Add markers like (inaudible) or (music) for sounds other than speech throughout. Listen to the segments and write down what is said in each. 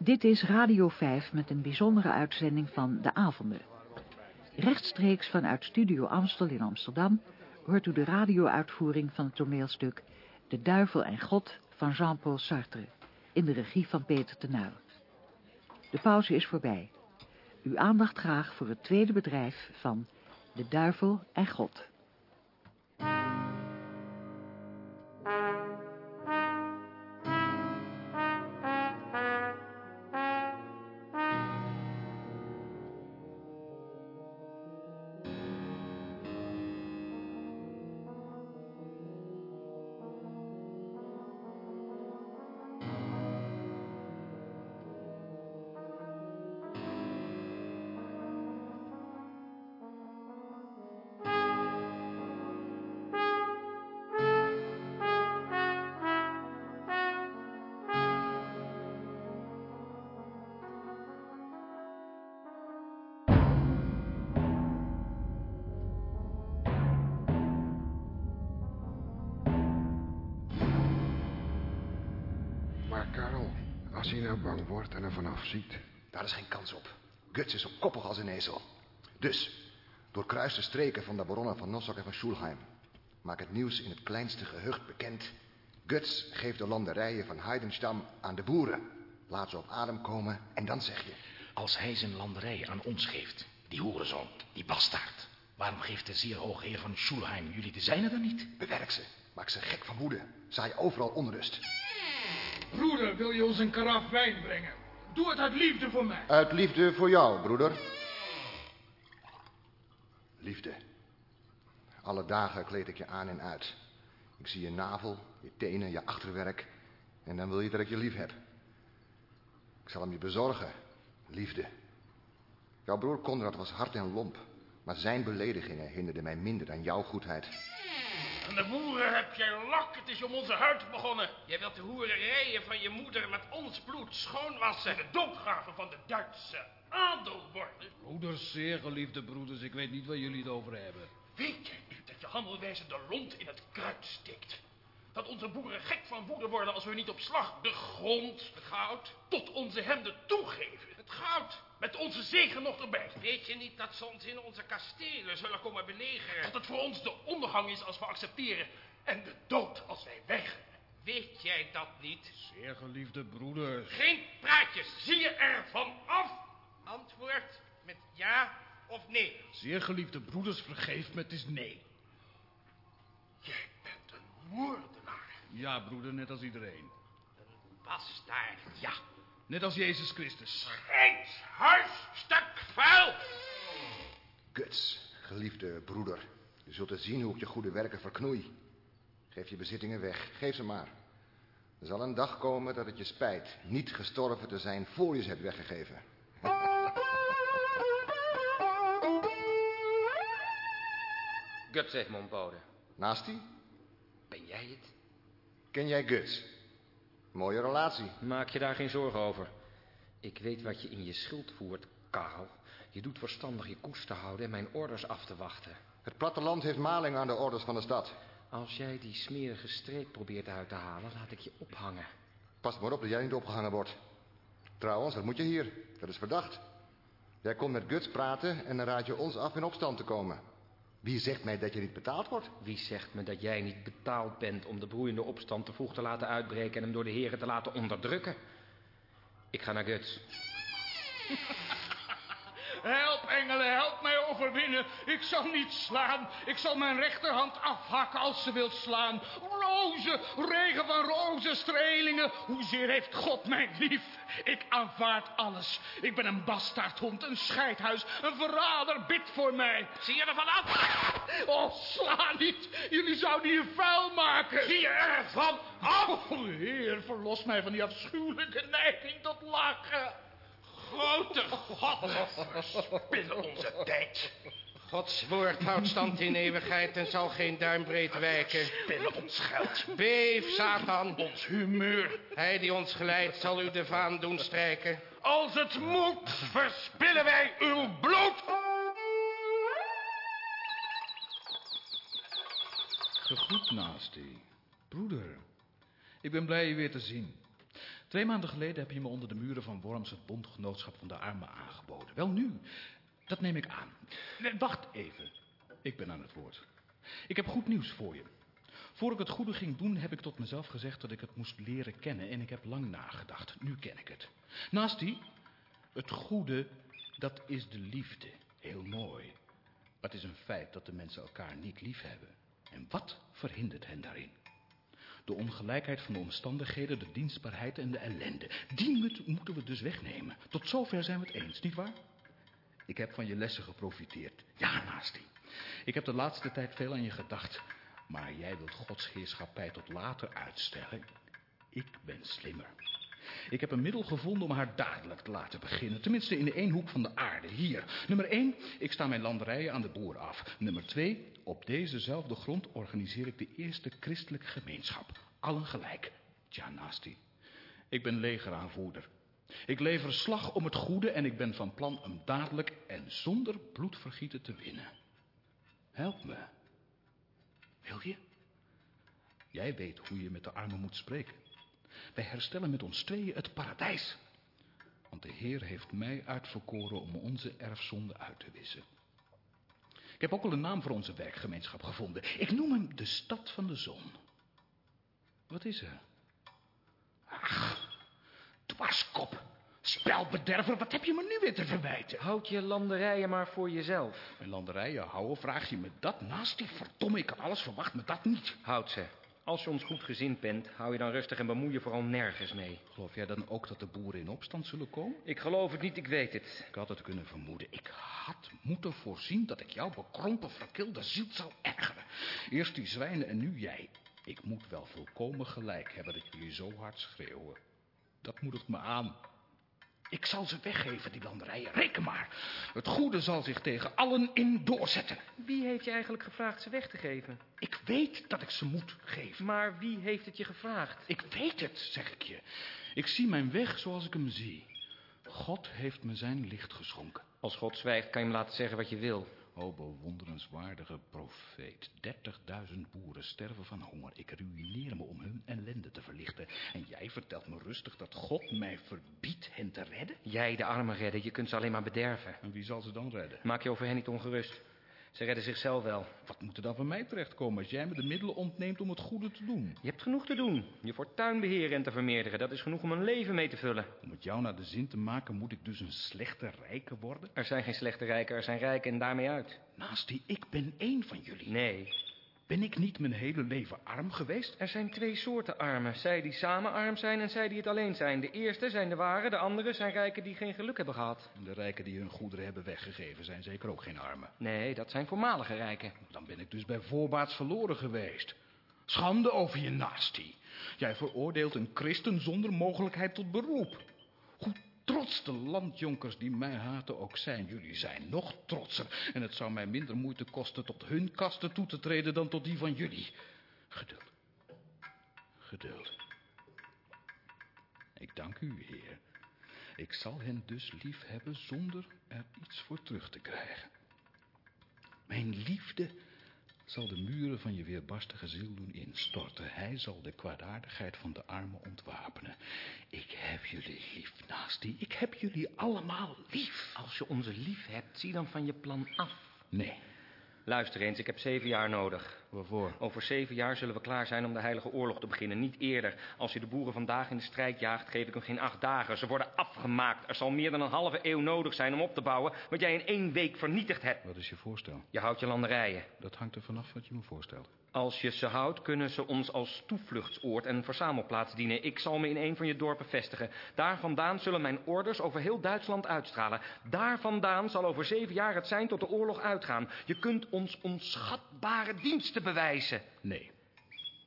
Dit is Radio 5 met een bijzondere uitzending van De Avonden. Rechtstreeks vanuit Studio Amstel in Amsterdam hoort u de radio-uitvoering van het toneelstuk De Duivel en God van Jean-Paul Sartre in de regie van Peter Tenuil. De pauze is voorbij. Uw aandacht graag voor het tweede bedrijf van De Duivel en God. Bang wordt en er vanaf ziet... Daar is geen kans op. Guts is zo koppig als een ezel. Dus, doorkruis de streken van de baronnen van Nossok en van Schulheim. Maak het nieuws in het kleinste gehucht bekend. Guts geeft de landerijen van Heidenstam aan de boeren. Laat ze op adem komen en dan zeg je... Als hij zijn landerij aan ons geeft, die hoerenzoon, die bastaard. Waarom geeft de zeer hoge heer van Schulheim jullie de zijne dan niet? Bewerk ze. Maak ze gek van woede. Zaai overal onrust. Broeder, wil je ons een karaf wijn brengen? Doe het uit liefde voor mij. Uit liefde voor jou, broeder. Liefde. Alle dagen kleed ik je aan en uit. Ik zie je navel, je tenen, je achterwerk. En dan wil je dat ik je lief heb. Ik zal hem je bezorgen. Liefde. Jouw broer Konrad was hard en lomp. Maar zijn beledigingen hinderden mij minder dan jouw goedheid. Aan de boeren heb jij lak. Het is om onze huid begonnen. Jij wilt de hoererijen van je moeder met ons bloed schoonwassen. De doopgraven van de Duitse adel worden. Broeders, zeer geliefde broeders, ik weet niet waar jullie het over hebben. Weet jij nu dat je handelwijze de lont in het kruid steekt? Dat onze boeren gek van woede worden als we niet op slag de grond, het goud, tot onze hemden toegeven. Het goud, met onze zegen nog erbij. Weet je niet dat ze ons in onze kastelen zullen komen belegeren? Dat het voor ons de ondergang is als we accepteren en de dood als wij weigeren. Weet jij dat niet? Zeer geliefde broeders. Geen praatjes, zie je ervan af? Antwoord met ja of nee. Zeer geliefde broeders, vergeef me, het is nee. Jij bent een moordenaar. Ja, broeder, net als iedereen. Een bastaard, ja. Net als Jezus Christus. Eens huis, stuk vuil. Guts, geliefde broeder. Je zult er zien hoe ik je goede werken verknoei. Geef je bezittingen weg, geef ze maar. Er zal een dag komen dat het je spijt niet gestorven te zijn voor je ze hebt weggegeven. Guts heeft me ontboden. Naast die, Ben jij het? ken jij Guts? Mooie relatie. Maak je daar geen zorgen over. Ik weet wat je in je schild voert, Karel. Je doet verstandig je koers te houden en mijn orders af te wachten. Het platteland heeft maling aan de orders van de stad. Als jij die smerige streep probeert uit te halen, laat ik je ophangen. Pas maar op dat jij niet opgehangen wordt. Trouwens, wat moet je hier? Dat is verdacht. Jij komt met Guts praten en dan raad je ons af in opstand te komen. Wie zegt mij dat je niet betaald wordt? Wie zegt me dat jij niet betaald bent om de broeiende opstand te vroeg te laten uitbreken en hem door de heren te laten onderdrukken? Ik ga naar Guts. Help, engelen, help mij overwinnen. Ik zal niet slaan. Ik zal mijn rechterhand afhakken als ze wil slaan. Rozen, regen van rozen, strelingen. Hoezeer heeft God mij lief? Ik aanvaard alles. Ik ben een bastaardhond, een scheidhuis, een verrader. Bid voor mij. Zie je ervan af? Oh, sla niet. Jullie zouden hier vuil maken. Zie je ervan af? Oh, heer, verlos mij van die afschuwelijke neiging tot lachen. Grote God, verspillen onze tijd. Gods woord houdt stand in eeuwigheid en zal geen duimbreed wijken. Spillen ons geld, Beef, Satan. ons humeur. Hij die ons geleidt zal u de vaan doen strijken. Als het moet, verspillen wij uw bloed. Gegroet, Nasty. Broeder, ik ben blij je weer te zien. Twee maanden geleden heb je me onder de muren van Worms het bondgenootschap van de armen aangeboden. Wel nu, dat neem ik aan. Nee, wacht even. Ik ben aan het woord. Ik heb goed nieuws voor je. Voor ik het goede ging doen, heb ik tot mezelf gezegd dat ik het moest leren kennen. En ik heb lang nagedacht. Nu ken ik het. Naast die, het goede, dat is de liefde. Heel mooi. Maar het is een feit dat de mensen elkaar niet lief hebben. En wat verhindert hen daarin? De ongelijkheid van de omstandigheden, de dienstbaarheid en de ellende. Die moet- moeten we dus wegnemen. Tot zover zijn we het eens, nietwaar? Ik heb van je lessen geprofiteerd. Ja, naast. Ik heb de laatste tijd veel aan je gedacht. Maar jij wilt Gods heerschappij tot later uitstellen. Ik ben slimmer. Ik heb een middel gevonden om haar dadelijk te laten beginnen. Tenminste in één hoek van de aarde. Hier. Nummer één, ik sta mijn landerijen aan de boer af. Nummer twee, op dezezelfde grond organiseer ik de eerste christelijke gemeenschap. Allen gelijk. Tja. Ik ben legeraanvoerder. Ik lever slag om het goede en ik ben van plan hem dadelijk en zonder bloedvergieten te winnen. Help me. Wil je? Jij weet hoe je met de armen moet spreken. Wij herstellen met ons tweeën het paradijs. Want de Heer heeft mij uitverkoren om onze erfzonde uit te wissen. Ik heb ook al een naam voor onze werkgemeenschap gevonden. Ik noem hem de Stad van de Zon. Wat is er? Ach, dwarskop. Spelbederver, wat heb je me nu weer te verwijten? Houd je landerijen maar voor jezelf. Mijn landerijen houden, vraag je me dat naast die verdomme, ik kan alles verwacht, me dat niet. Houd ze. Als je ons goed gezind bent, hou je dan rustig en bemoei je vooral nergens mee. Geloof jij dan ook dat de boeren in opstand zullen komen? Ik geloof het niet, ik weet het. Ik had het kunnen vermoeden. Ik had moeten voorzien dat ik jouw bekrompen, verkilde ziel zou ergeren. Eerst die zwijnen en nu jij. Ik moet wel volkomen gelijk hebben dat jullie zo hard schreeuwen. Dat moedigt me aan. Ik zal ze weggeven, die landerijen. Reken maar. Het goede zal zich tegen allen in doorzetten. Wie heeft je eigenlijk gevraagd ze weg te geven? Ik weet dat ik ze moet geven. Maar wie heeft het je gevraagd? Ik weet het, zeg ik je. Ik zie mijn weg zoals ik hem zie. God heeft me zijn licht geschonken. Als God zwijgt, kan je hem laten zeggen wat je wil. O bewonderenswaardige profeet. 30.000 boeren sterven van honger. Ik ruïneer me om hun ellende te verlichten. En jij vertelt me rustig dat God mij verbiedt hen te redden? Jij de armen redden, je kunt ze alleen maar bederven. En wie zal ze dan redden? Maak je over hen niet ongerust. Ze redden zichzelf wel. Wat moet er dan van mij terechtkomen als jij me de middelen ontneemt om het goede te doen? Je hebt genoeg te doen. Je fortuin beheren en te vermeerderen. Dat is genoeg om een leven mee te vullen. Om het jou naar de zin te maken moet ik dus een slechte rijke worden? Er zijn geen slechte rijken, er zijn rijken en daarmee uit. Naast die, ik ben één van jullie. Nee, Ben ik niet mijn hele leven arm geweest? er zijn twee soorten armen. Zij die samen arm zijn en zij die het alleen zijn. De eerste zijn de ware, de andere zijn rijken die geen geluk hebben gehad. En de rijken die hun goederen hebben weggegeven zijn zeker ook geen armen. Nee, dat zijn voormalige rijken. Dan ben ik dus bij voorbaat verloren geweest. Schande over je nasty. Jij veroordeelt een christen zonder mogelijkheid tot beroep. Hoe trots de landjonkers die mij haten ook zijn. Jullie zijn nog trotser. En het zou mij minder moeite kosten tot hun kasten toe te treden dan tot die van jullie. Geduld. Geduld. Ik dank u, Heer. Ik zal hen dus lief hebben zonder er iets voor terug te krijgen. Mijn liefde zal de muren van je weerbarstige ziel doen instorten. Hij zal de kwaadaardigheid van de armen ontwapenen. Ik heb jullie lief, Nasti. Ik heb jullie allemaal lief. Als je onze lief hebt, zie dan van je plan af. Nee, Luister eens, ik heb zeven jaar nodig. waarvoor? Over zeven jaar zullen we klaar zijn om de heilige oorlog te beginnen. Niet eerder. Als je de boeren vandaag in de strijd jaagt, geef ik hem geen acht dagen. Ze worden afgemaakt. Er zal meer dan een halve eeuw nodig zijn om op te bouwen... wat jij in één week vernietigd hebt. Wat is je voorstel? Je houdt je landerijen. Dat hangt er vanaf wat je me voorstelt. Als je ze houdt, kunnen ze ons als toevluchtsoord en verzamelplaats dienen. Ik zal me in een van je dorpen vestigen. Daar vandaan zullen mijn orders over heel Duitsland uitstralen. Daar vandaan zal over zeven jaar het zijn tot de oorlog uitgaan. Je kunt ons onschatbare diensten bewijzen. Nee,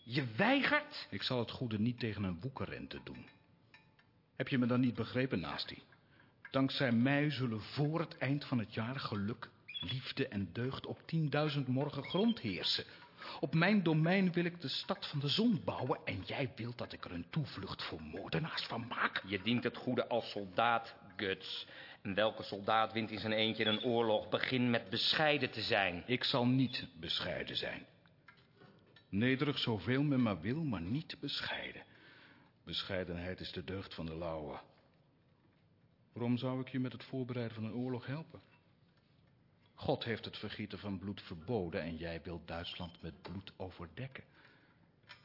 Je weigert? ik zal het goede niet tegen een woekerrente doen. Heb je me dan niet begrepen, Nasti? Dankzij mij zullen voor het eind van het jaar geluk, liefde en deugd op 10.000 morgen grond heersen. Op mijn domein wil ik de stad van de zon bouwen en jij wilt dat ik er een toevlucht voor moordenaars van maak? Je dient het goede als soldaat, Guts. En welke soldaat wint in zijn eentje een oorlog? Begin met bescheiden te zijn. Ik zal niet bescheiden zijn. Nederig zoveel men maar wil, maar niet bescheiden. Bescheidenheid is de deugd van de lauwe. Waarom zou ik je met het voorbereiden van een oorlog helpen? God heeft het vergieten van bloed verboden en jij wilt Duitsland met bloed overdekken.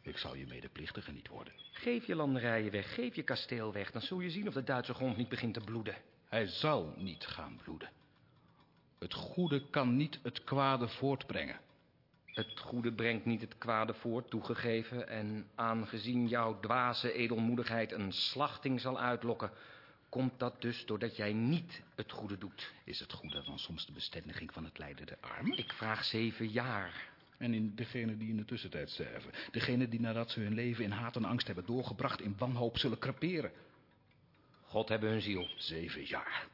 Ik zal je medeplichtige niet worden. Geef je landerijen weg, geef je kasteel weg. Dan zul je zien of de Duitse grond niet begint te bloeden. Hij zal niet gaan bloeden. Het goede kan niet het kwade voortbrengen. Het goede brengt niet het kwade voort, toegegeven. En aangezien jouw dwaze edelmoedigheid een slachting zal uitlokken... komt dat dus doordat jij niet het goede doet. Is het goede dan soms de bestendiging van het lijden der armen? Ik vraag zeven jaar. En in degenen die in de tussentijd sterven. Degenen die nadat ze hun leven in haat en angst hebben doorgebracht... in wanhoop zullen creperen. God hebben hun ziel. Zeven jaar.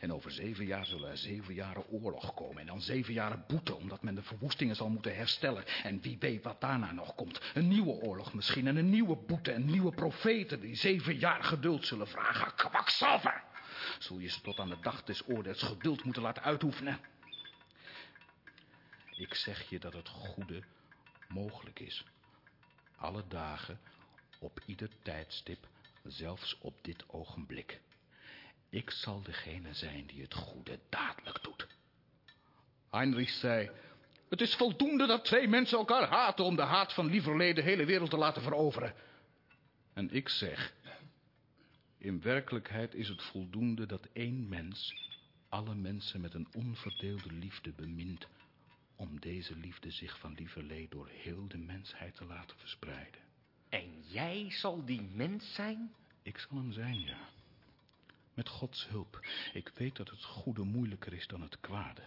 En over zeven jaar zullen er zeven jaren oorlog komen. En dan zeven jaren boete, omdat men de verwoestingen zal moeten herstellen. En wie weet wat daarna nog komt. Een nieuwe oorlog misschien. En een nieuwe boete. En nieuwe profeten die zeven jaar geduld zullen vragen. Kwakzalver! Zul je ze tot aan de dag des oordeels geduld moeten laten uitoefenen. Ik zeg je dat het goede mogelijk is. Alle dagen, op ieder tijdstip, zelfs op dit ogenblik. Ik zal degene zijn die het goede dadelijk doet. Heinrich zei, het is voldoende dat twee mensen elkaar haten om de haat van lieverlee de hele wereld te laten veroveren. En ik zeg, in werkelijkheid is het voldoende dat één mens alle mensen met een onverdeelde liefde bemint, om deze liefde zich van lieverlee door heel de mensheid te laten verspreiden. En jij zal die mens zijn? Ik zal hem zijn, ja. Met Gods hulp. Ik weet dat het goede moeilijker is dan het kwade.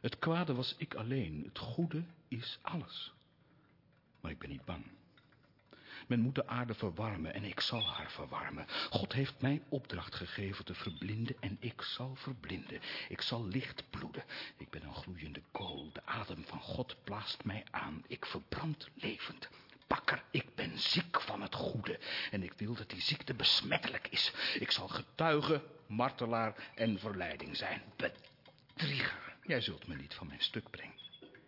Het kwade was ik alleen. Het goede is alles. Maar ik ben niet bang. Men moet de aarde verwarmen en ik zal haar verwarmen. God heeft mij opdracht gegeven te verblinden en ik zal verblinden. Ik zal licht bloeden. Ik ben een gloeiende kool. De adem van God blaast mij aan. Ik verbrand levend. Bakker, ik ben ziek van het goede. En ik wil dat die ziekte besmettelijk is. Ik zal getuige, martelaar en verleiding zijn. Bedrieger. Jij zult me niet van mijn stuk brengen.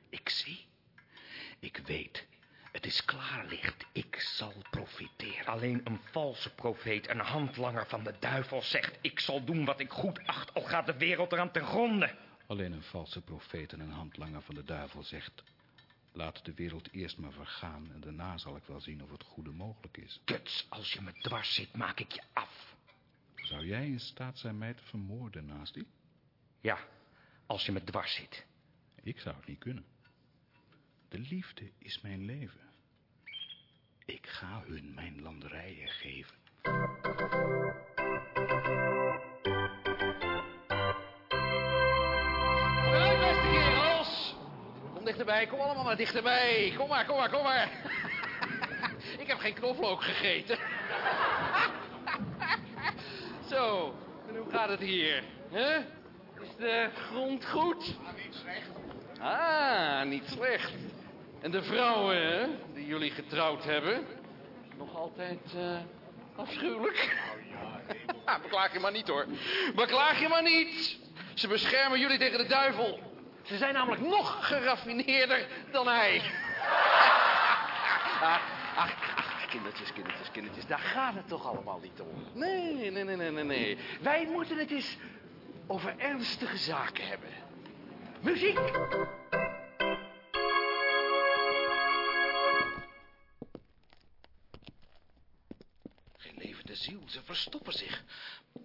Ik zie. Ik weet. Het is klaarlicht. Ik zal profiteren. Alleen een valse profeet, een handlanger van de duivel zegt... ik zal doen wat ik goed acht, al gaat de wereld eraan ten gronde. Alleen een valse profeet en een handlanger van de duivel zegt... Laat de wereld eerst maar vergaan en daarna zal ik wel zien of het goede mogelijk is. Kuts, als je me dwars zit, maak ik je af. Zou jij in staat zijn mij te vermoorden, Naastie? Ja, als je me dwars zit. Ik zou het niet kunnen. De liefde is mijn leven. Ik ga hun mijn landerijen dichterbij, kom allemaal maar dichterbij. Kom maar, kom maar, kom maar. (laughs) Ik heb geen knoflook gegeten. (laughs) Zo, en hoe gaat het hier? Is de grond goed? niet slecht. Ah, niet slecht. En de vrouwen die jullie getrouwd hebben? Nog altijd eh, afschuwelijk? (laughs) Ah, beklaag je maar niet hoor. Beklaag je maar niet. Ze beschermen jullie tegen de duivel. Ze zijn namelijk nog geraffineerder dan hij. Ach, ach, kindertjes, kindertjes, kindertjes. Daar gaat het toch allemaal niet om. Nee, nee, nee, nee, nee. Wij moeten het eens over ernstige zaken hebben. Muziek! Ziel, ze verstoppen zich.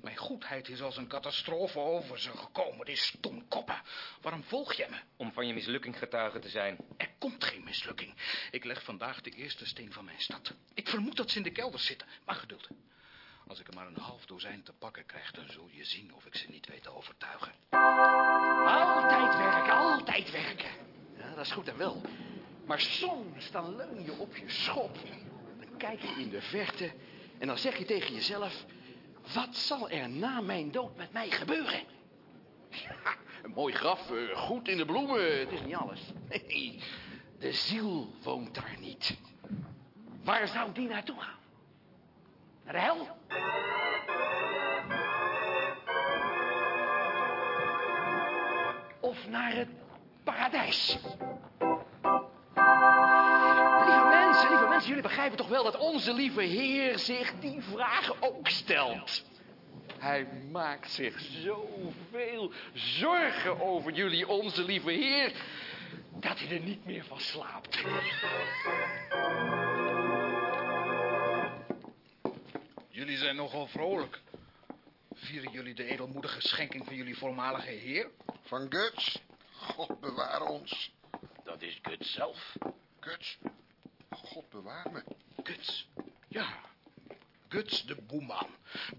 Mijn goedheid is als een catastrofe over ze gekomen, die stomkoppen. Waarom volg je me? Om van je mislukking getuige te zijn. Er komt geen mislukking. Ik leg vandaag de eerste steen van mijn stad. Ik vermoed dat ze in de kelder zitten, maar geduld. Als ik er maar een half dozijn te pakken krijg, dan zul je zien of ik ze niet weet te overtuigen. Altijd werken, altijd werken. Ja, dat is goed en wel. Maar soms dan leun je op je schop. Dan kijk je in de verte en dan zeg je tegen jezelf... Wat zal er na mijn dood met mij gebeuren? Ja, een mooi graf, eh, goed in de bloemen, het is niet alles. De ziel woont daar niet. Waar zou die naartoe gaan? Naar de hel? Of naar het paradijs? Mensen, jullie begrijpen toch wel dat onze lieve Heer zich die vragen ook stelt. Hij maakt zich zoveel zorgen over jullie, onze lieve Heer, dat hij er niet meer van slaapt. Jullie zijn nogal vrolijk. Vieren jullie de edelmoedige schenking van jullie voormalige heer? Van Guts? God bewaar ons. Dat is Guts zelf. Guts? God bewaar me. Guts. Ja. Guts de boeman.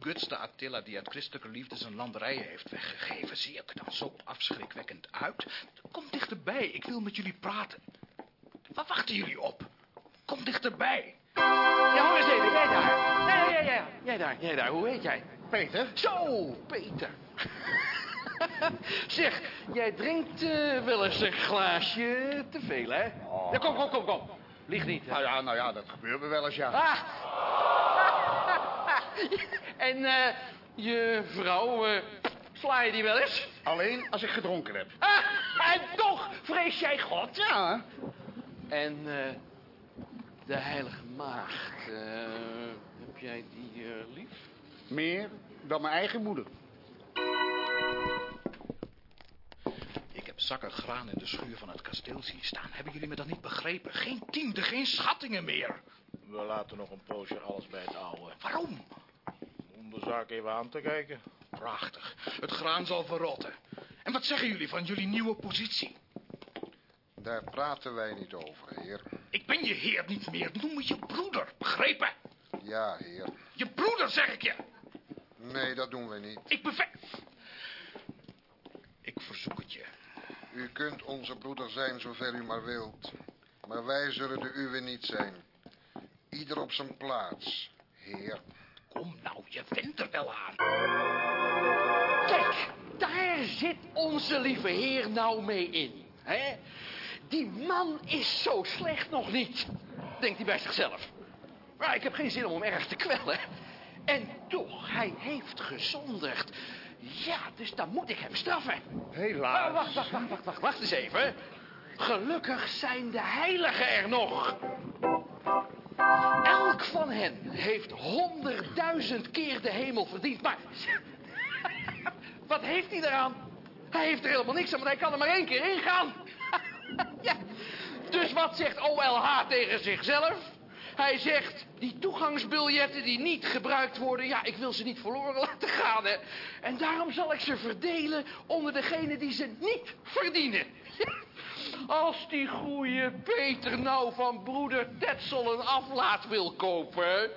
Guts de Attila die uit christelijke liefde zijn landerijen heeft weggegeven. Zie ik er dan zo afschrikwekkend uit? Kom dichterbij, ik wil met jullie praten. Waar wachten jullie op? Kom dichterbij. Ja, hoor eens even, jij daar. Ja, ja, ja, ja. Jij daar, jij daar, hoe heet jij? Peter? Zo, Peter. (laughs) zeg, jij drinkt eh, wel eens een glaasje te veel, hè? Ja, kom, kom, kom, kom. Lieg niet. hè? Nou ja, nou ja, dat gebeurt me wel eens, ja. Ah. (laughs) en eh, je vrouw, eh, sla je die wel eens? Alleen als ik gedronken heb. Ah, en toch vrees jij God. Ja. En eh, de heilige maagd, heb jij die lief? Meer dan mijn eigen moeder. Zakken graan in de schuur van het kasteel zien staan. Hebben jullie me dat niet begrepen? Geen tiende, geen schattingen meer. We laten nog een poosje alles bij het oude. Waarom? Om de zaak even aan te kijken. Prachtig. Het graan zal verrotten. En wat zeggen jullie van jullie nieuwe positie? Daar praten wij niet over, heer. Ik ben je heer niet meer. Noem me je broeder. Begrepen? Ja, heer. Je broeder, zeg ik je. Nee, dat doen we niet. Ik bevel... Ik verzoek het je. U kunt onze broeder zijn zover u maar wilt. Maar wij zullen de uwe niet zijn. Ieder op zijn plaats, heer. Kom nou, je went er wel aan. Kijk, daar zit onze lieve heer nou mee in. Hè? Die man is zo slecht nog niet, denkt hij bij zichzelf. Maar ik heb geen zin om hem erg te kwellen. En toch, hij heeft gezondigd. Ja, dus dan moet ik hem straffen. Helaas. Wacht, wacht, wacht, wacht, wacht, wacht eens even. Gelukkig zijn de heiligen er nog. Elk van hen heeft honderdduizend keer de hemel verdiend. Maar (laughs) wat heeft hij eraan? Hij heeft er helemaal niks aan, want hij kan er maar één keer ingaan. (laughs) ja. Dus wat zegt OLH tegen zichzelf? Hij zegt, die toegangsbiljetten die niet gebruikt worden... ja, ik wil ze niet verloren (laughs) laten gaan, hè. En daarom zal ik ze verdelen onder degenen die ze niet verdienen. (laughs) Als die goeie Peter nou van broeder Tetzel een aflaat wil kopen...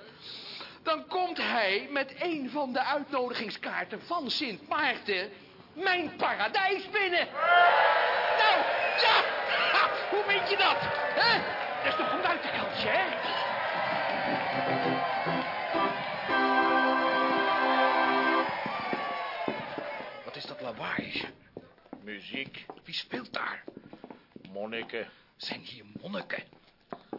dan komt hij met een van de uitnodigingskaarten van Sint Maarten... mijn paradijs binnen. Nou, ja, (laughs) hoe weet je dat? hè? Dat is toch een buitenkantje, hè? Wat is dat lawaai? Muziek, Wie speelt daar? monniken. Zijn hier monniken?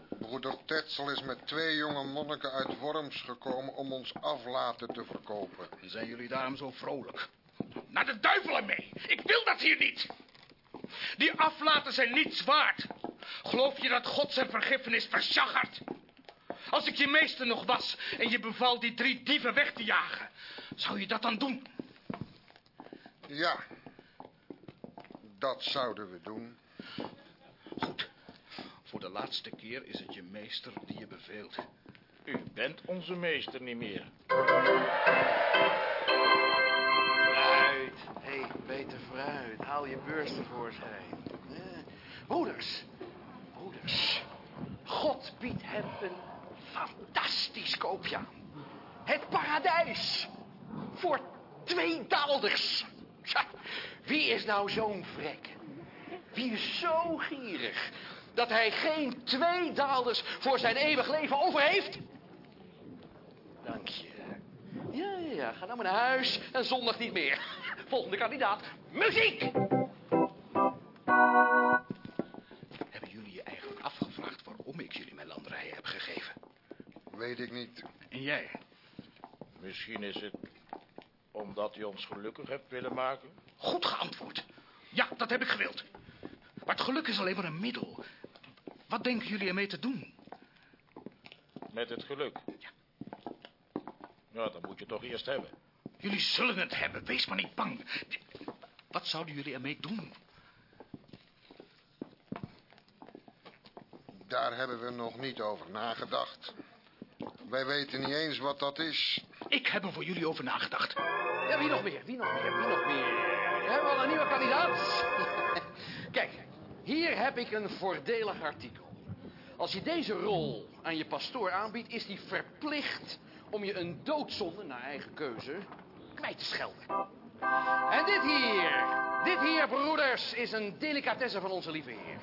Broeder Tetzel is met twee jonge monniken uit Worms gekomen om ons aflaten te verkopen. Zijn jullie daarom zo vrolijk? Naar de duivel ermee! Ik wil dat hier niet! Die aflaten zijn niets waard. Geloof je dat God zijn vergiffenis versjaggert? Als ik je meester nog was en je beval die drie dieven weg te jagen, zou je dat dan doen? Ja, dat zouden we doen. Goed. Voor de laatste keer is het je meester die je beveelt. U bent onze meester niet meer. Fruit. Hé, hey, Peter, fruit. Haal je beurs tevoorschijn. Eh, broeders. Broeders. God biedt hem een fantastisch koopje aan. Het paradijs. Voor twee daalders. Tja, wie is nou zo'n vrek? Wie is zo gierig dat hij geen twee daalders voor zijn eeuwig leven over heeft? Dank je. Ja, ja, ja. Ga nou maar naar huis en zondag niet meer. (laughs) Volgende kandidaat. Muziek! Weet ik niet. En jij? Misschien is het omdat u ons gelukkig hebt willen maken. Goed geantwoord. Ja, dat heb ik gewild. Maar het geluk is alleen maar een middel. Wat denken jullie ermee te doen? Met het geluk. Ja. Ja, dat moet je toch eerst hebben. Jullie zullen het hebben, wees maar niet bang. Wat zouden jullie ermee doen? Daar hebben we nog niet over nagedacht. Wij weten niet eens wat dat is. Ik heb er voor jullie over nagedacht. Ja, wie nog meer? Wie nog meer? Wie nog meer? Hebben we al een nieuwe kandidaat? (laughs) Kijk, hier heb ik een voordelig artikel. Als je deze rol aan je pastoor aanbiedt, is hij verplicht om je een doodzonde, naar eigen keuze, kwijt te schelden. En dit hier, dit hier, broeders, is een delicatesse van onze lieve Heer.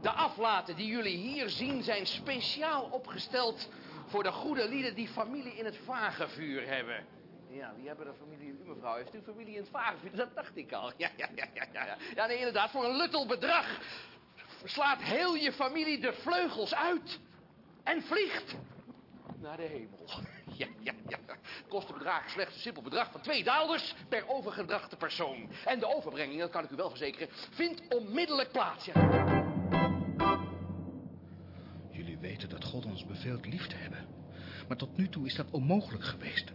De aflaten die jullie hier zien zijn speciaal opgesteld voor de goede lieden die familie in het vagevuur hebben. Ja, wie hebben de familie u, mevrouw? Heeft u familie in het vagevuur? Dat dacht ik al. Ja, ja, ja, ja, ja. Ja, nee, inderdaad, voor een luttel bedrag slaat heel je familie de vleugels uit en vliegt naar de hemel. (laughs) Ja, ja, ja. Kostenbedrag slechts een simpel bedrag van twee daalders per overgedrachte persoon. En de overbrenging, dat kan ik u wel verzekeren, vindt onmiddellijk plaats. Ja. Ons beveelt lief te hebben. Maar tot nu toe is dat onmogelijk geweest.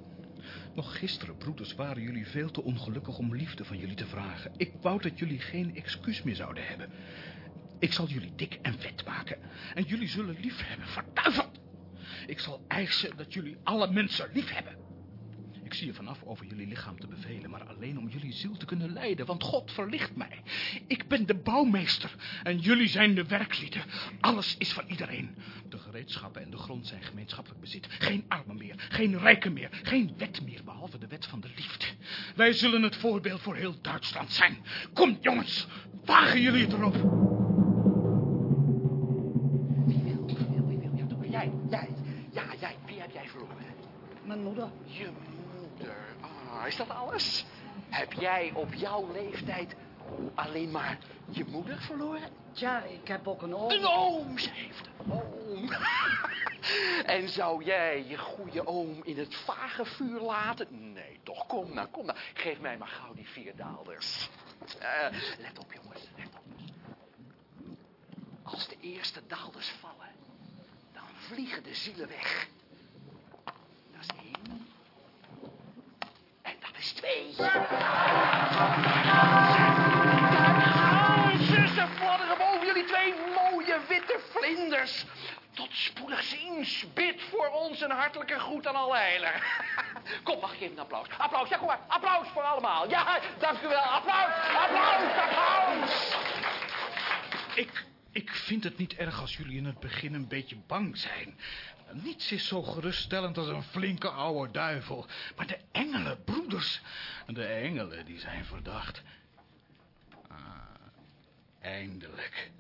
Nog gisteren, broeders, waren jullie veel te ongelukkig om liefde van jullie te vragen. Ik wou dat jullie geen excuus meer zouden hebben. Ik zal jullie dik en vet maken. En jullie zullen lief hebben, verduiveld. Ik zal eisen dat jullie alle mensen lief hebben. Zie er vanaf over jullie lichaam te bevelen, maar alleen om jullie ziel te kunnen leiden, want God verlicht mij. Ik ben de bouwmeester en jullie zijn de werklieden. Alles is van iedereen. De gereedschappen en de grond zijn gemeenschappelijk bezit. Geen armen meer, geen rijken meer, geen wet meer, behalve de wet van de liefde. Wij zullen het voorbeeld voor heel Duitsland zijn. Kom jongens, wagen jullie het erop. Is dat alles? Heb jij op jouw leeftijd alleen maar je moeder verloren? Tja, ik heb ook een oom. Een oom, ze heeft een oom. (laughs) en zou jij je goede oom in het vage vuur laten? Nee, toch, kom nou, kom nou. Geef mij maar gauw die vier daalders. Eh, let op, jongens, let op. Als de eerste daalders vallen, dan vliegen de zielen weg. Dat is één. Twee. Daar ze, ze fladderen boven jullie twee mooie witte vlinders. Tot spoedig ziens. Bid voor ons een hartelijke groet aan alle heiler. (laughs) Kom, mag ik even een applaus? Applaus, ja, kom maar. Applaus voor allemaal. Ja, dank u wel. Applaus, applaus, applaus. Ik, ik vind het niet erg als jullie in het begin een beetje bang zijn. Niets is zo geruststellend als een flinke oude duivel. Maar de engelen, broeders, de engelen die zijn verdacht. Ah, eindelijk.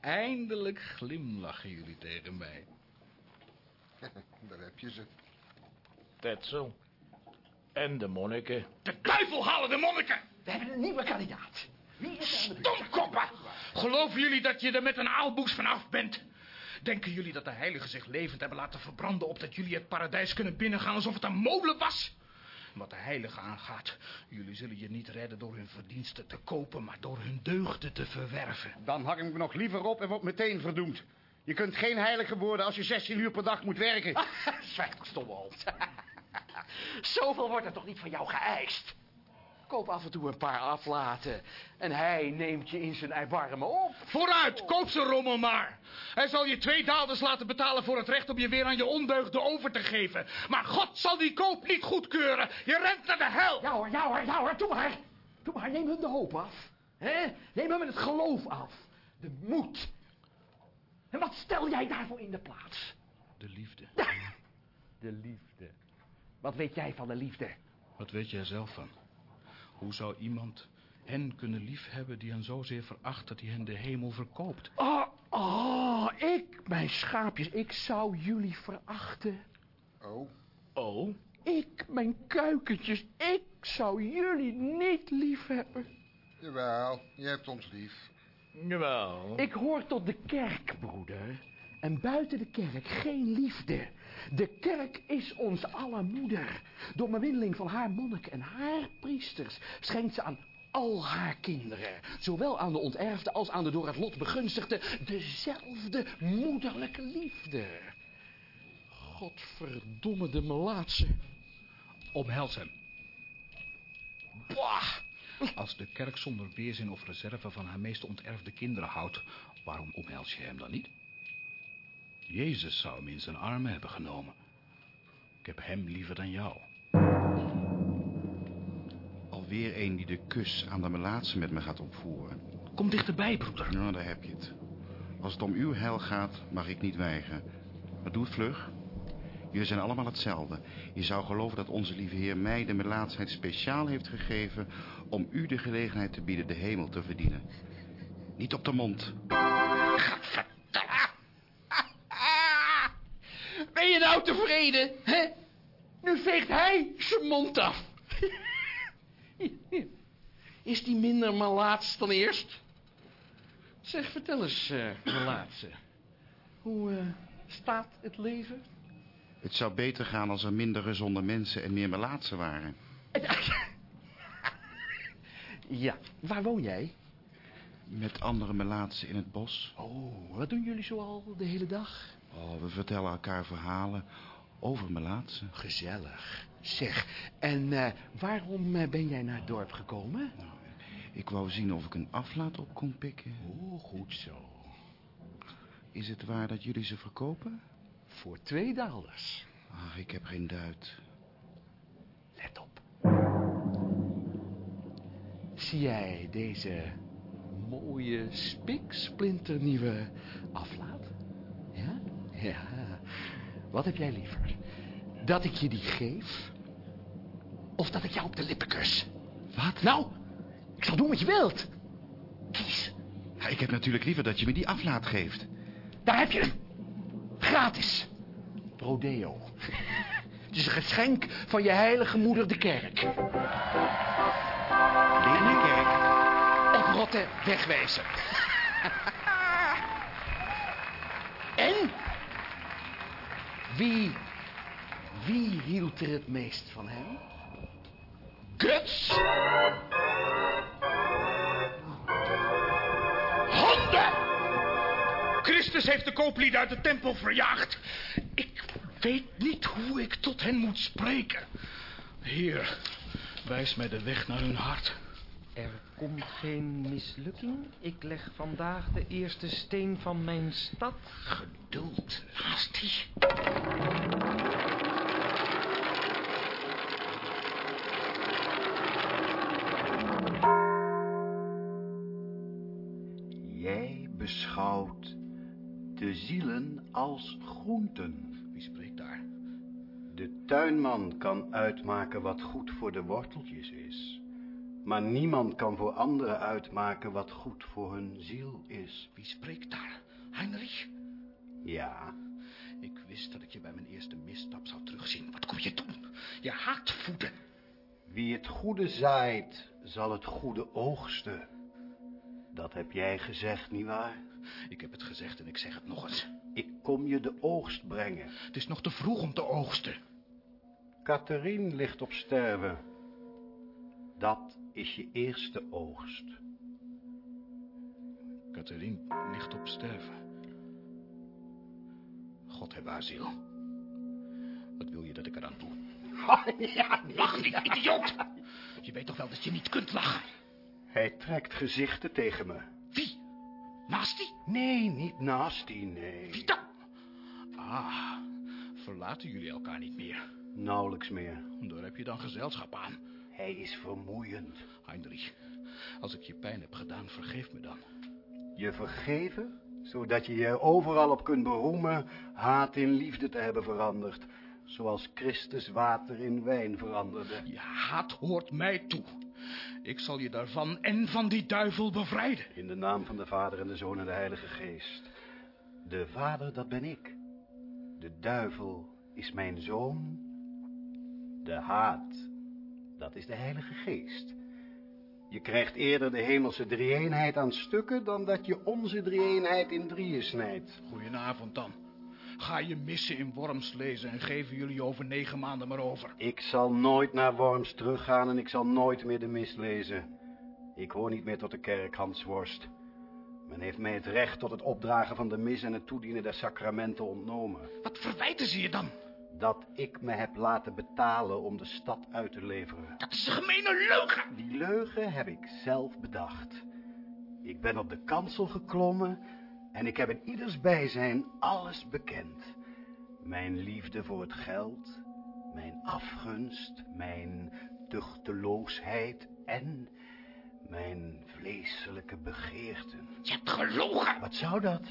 Eindelijk glimlachen jullie tegen mij. (laughs) Daar heb je ze. Tetzel. En de monniken. De duivel halen de monniken! We hebben een nieuwe kandidaat. Wie is er aan de beurt? Stomkoppen! Geloven jullie dat je er met een aalboes vanaf bent? Denken jullie dat de heiligen zich levend hebben laten verbranden... opdat jullie het paradijs kunnen binnengaan alsof het een molen was? Wat de heiligen aangaat, jullie zullen je niet redden door hun verdiensten te kopen... maar door hun deugden te verwerven. Dan hang ik me nog liever op en word meteen verdoemd. Je kunt geen heilige worden als je 16 uur per dag moet werken. (laughs) Zwijg toch, stomme hond. (laughs) Zoveel wordt er toch niet van jou geëist? Koop af en toe een paar aflaten. En hij neemt je in zijn erbarmen op. Vooruit, koop ze rommel maar. Hij zal je twee daalders laten betalen voor het recht om je weer aan je ondeugden over te geven. Maar God zal die koop niet goedkeuren. Je rent naar de hel. Ja hoor, ja hoor, ja hoor, doe maar. Doe maar, neem hem de hoop af. hè? Neem hem het geloof af. De moed. En wat stel jij daarvoor in de plaats? De liefde. (laughs) De liefde. Wat weet jij van de liefde? Wat weet jij zelf van? Hoe zou iemand hen kunnen liefhebben die hen zozeer veracht dat hij hen de hemel verkoopt? Oh, oh, ik, mijn schaapjes, ik zou jullie verachten. Oh, Oh? Ik, mijn kuikentjes, ik zou jullie niet liefhebben. jawel, je hebt ons lief. Jawel. Ik hoor tot de kerk, broeder. En buiten de kerk geen liefde. De kerk is ons aller moeder. Door bemiddeling van haar monnik en haar priesters schenkt ze aan al haar kinderen, zowel aan de onterfde als aan de door het lot begunstigde, dezelfde moederlijke liefde. Godverdomme de melaatse. Omhels hem. Bah! Als de kerk zonder weerzin of reserve van haar meest onterfde kinderen houdt, waarom omhels je hem dan niet? Jezus zou hem in zijn armen hebben genomen. Ik heb hem liever dan jou. Alweer een die de kus aan de melaatse met me gaat opvoeren. Kom dichterbij, broeder. Nou, daar heb je het. Als het om uw heil gaat, mag ik niet weigeren. Maar doe het vlug. Jullie zijn allemaal hetzelfde. Je zou geloven dat onze lieve Heer mij de melaatsheid speciaal heeft gegeven... om u de gelegenheid te bieden de hemel te verdienen. Niet op de mond. Ben je nou tevreden, hè? Nu veegt hij zijn mond af. (laughs) Is die minder malaats dan eerst? Zeg, vertel eens, uh, malaatse. Hoe eh, staat het leven? Het zou beter gaan als er minder gezonde mensen en meer melaatsen waren. (laughs) Ja, waar woon jij? Met andere melaatsen in het bos. Oh, wat doen jullie zo al de hele dag? Oh, we vertellen elkaar verhalen over melaatsen. Gezellig. Zeg, en eh, waarom eh, ben jij naar het dorp gekomen? Nou, ik wou zien of ik een aflaat op kon pikken. Oh, goed zo. Is het waar dat jullie ze verkopen? Voor twee dollars. Ach, ik heb geen duit. Let op. Zie jij deze mooie spiksplinternieuwe aflaat? Ja? Wat heb jij liever? Dat ik je die geef? Of dat ik jou op de lippen kus? Wat? Nou, ik zal doen wat je wilt. Kies. Ja, ik heb natuurlijk liever dat je me die aflaat geeft. Daar heb je hem. Gratis. Rodeo. (laughs) Het is een geschenk van je heilige moeder de kerk. Lene kerk. Oprotten, wegwezen. (laughs) en? Wie, wie hield er het meest van hem? Guts? Honden! Christus heeft de kooplieden uit de tempel verjaagd. Ik weet niet hoe ik tot hen moet spreken. Heer, wijs mij de weg naar hun hart. Komt geen mislukking. Ik leg vandaag de eerste steen van mijn stad. Geduld, naast die. Jij beschouwt de zielen als groenten. Wie spreekt daar? De tuinman kan uitmaken wat goed voor de worteltjes is. Maar niemand kan voor anderen uitmaken wat goed voor hun ziel is. Wie spreekt daar? Heinrich? Ja, Ik wist dat ik je bij mijn eerste misstap zou terugzien. Wat kom je doen? Je haat voeden. wie het goede zaait, zal het goede oogsten. Dat heb jij gezegd, nietwaar? Ik heb het gezegd en ik zeg het nog eens. Ik kom je de oogst brengen. Het is nog te vroeg om te oogsten. Catherine ligt op sterven. Dat is je eerste oogst. Catherine ligt op sterven. God heb haar ziel. Wat wil je dat ik eraan doe? ja, Lach niet, idioot! Je weet toch wel dat je niet kunt lachen? Hij trekt gezichten tegen me. Wie? Nasty? Nee, niet nasty, nee. Wie dan? Ah, verlaten jullie elkaar niet meer? Nauwelijks meer. Daar heb je dan gezelschap aan. Hij is vermoeiend. Heinrich, als ik je pijn heb gedaan, vergeef me dan. Je vergeven, zodat je je overal op kunt beroemen haat in liefde te hebben veranderd. Zoals Christus water in wijn veranderde. Je haat hoort mij toe. Ik zal je daarvan en van die duivel bevrijden. In de naam van de Vader en de Zoon en de Heilige Geest. De Vader, dat ben ik. De duivel is mijn zoon. De haat, dat is de Heilige Geest. Je krijgt eerder de hemelse drie-eenheid aan stukken... dan dat je onze drie-eenheid in drieën snijdt. Goedenavond dan. Ga je missen in Worms lezen en geven jullie over negen maanden maar over. Ik zal nooit naar Worms teruggaan en ik zal nooit meer de mis lezen. Ik hoor niet meer tot de kerk, Hans Worst. Men heeft mij het recht tot het opdragen van de mis en het toedienen der sacramenten ontnomen. Wat verwijten ze je dan? Dat ik me heb laten betalen om de stad uit te leveren. Dat is een gemene leugen. Die leugen heb ik zelf bedacht. Ik ben op de kansel geklommen en ik heb in ieders bijzijn alles bekend. Mijn liefde voor het geld, mijn afgunst, mijn tuchteloosheid en mijn vleeselijke begeerten. Je hebt gelogen. Wat zou dat?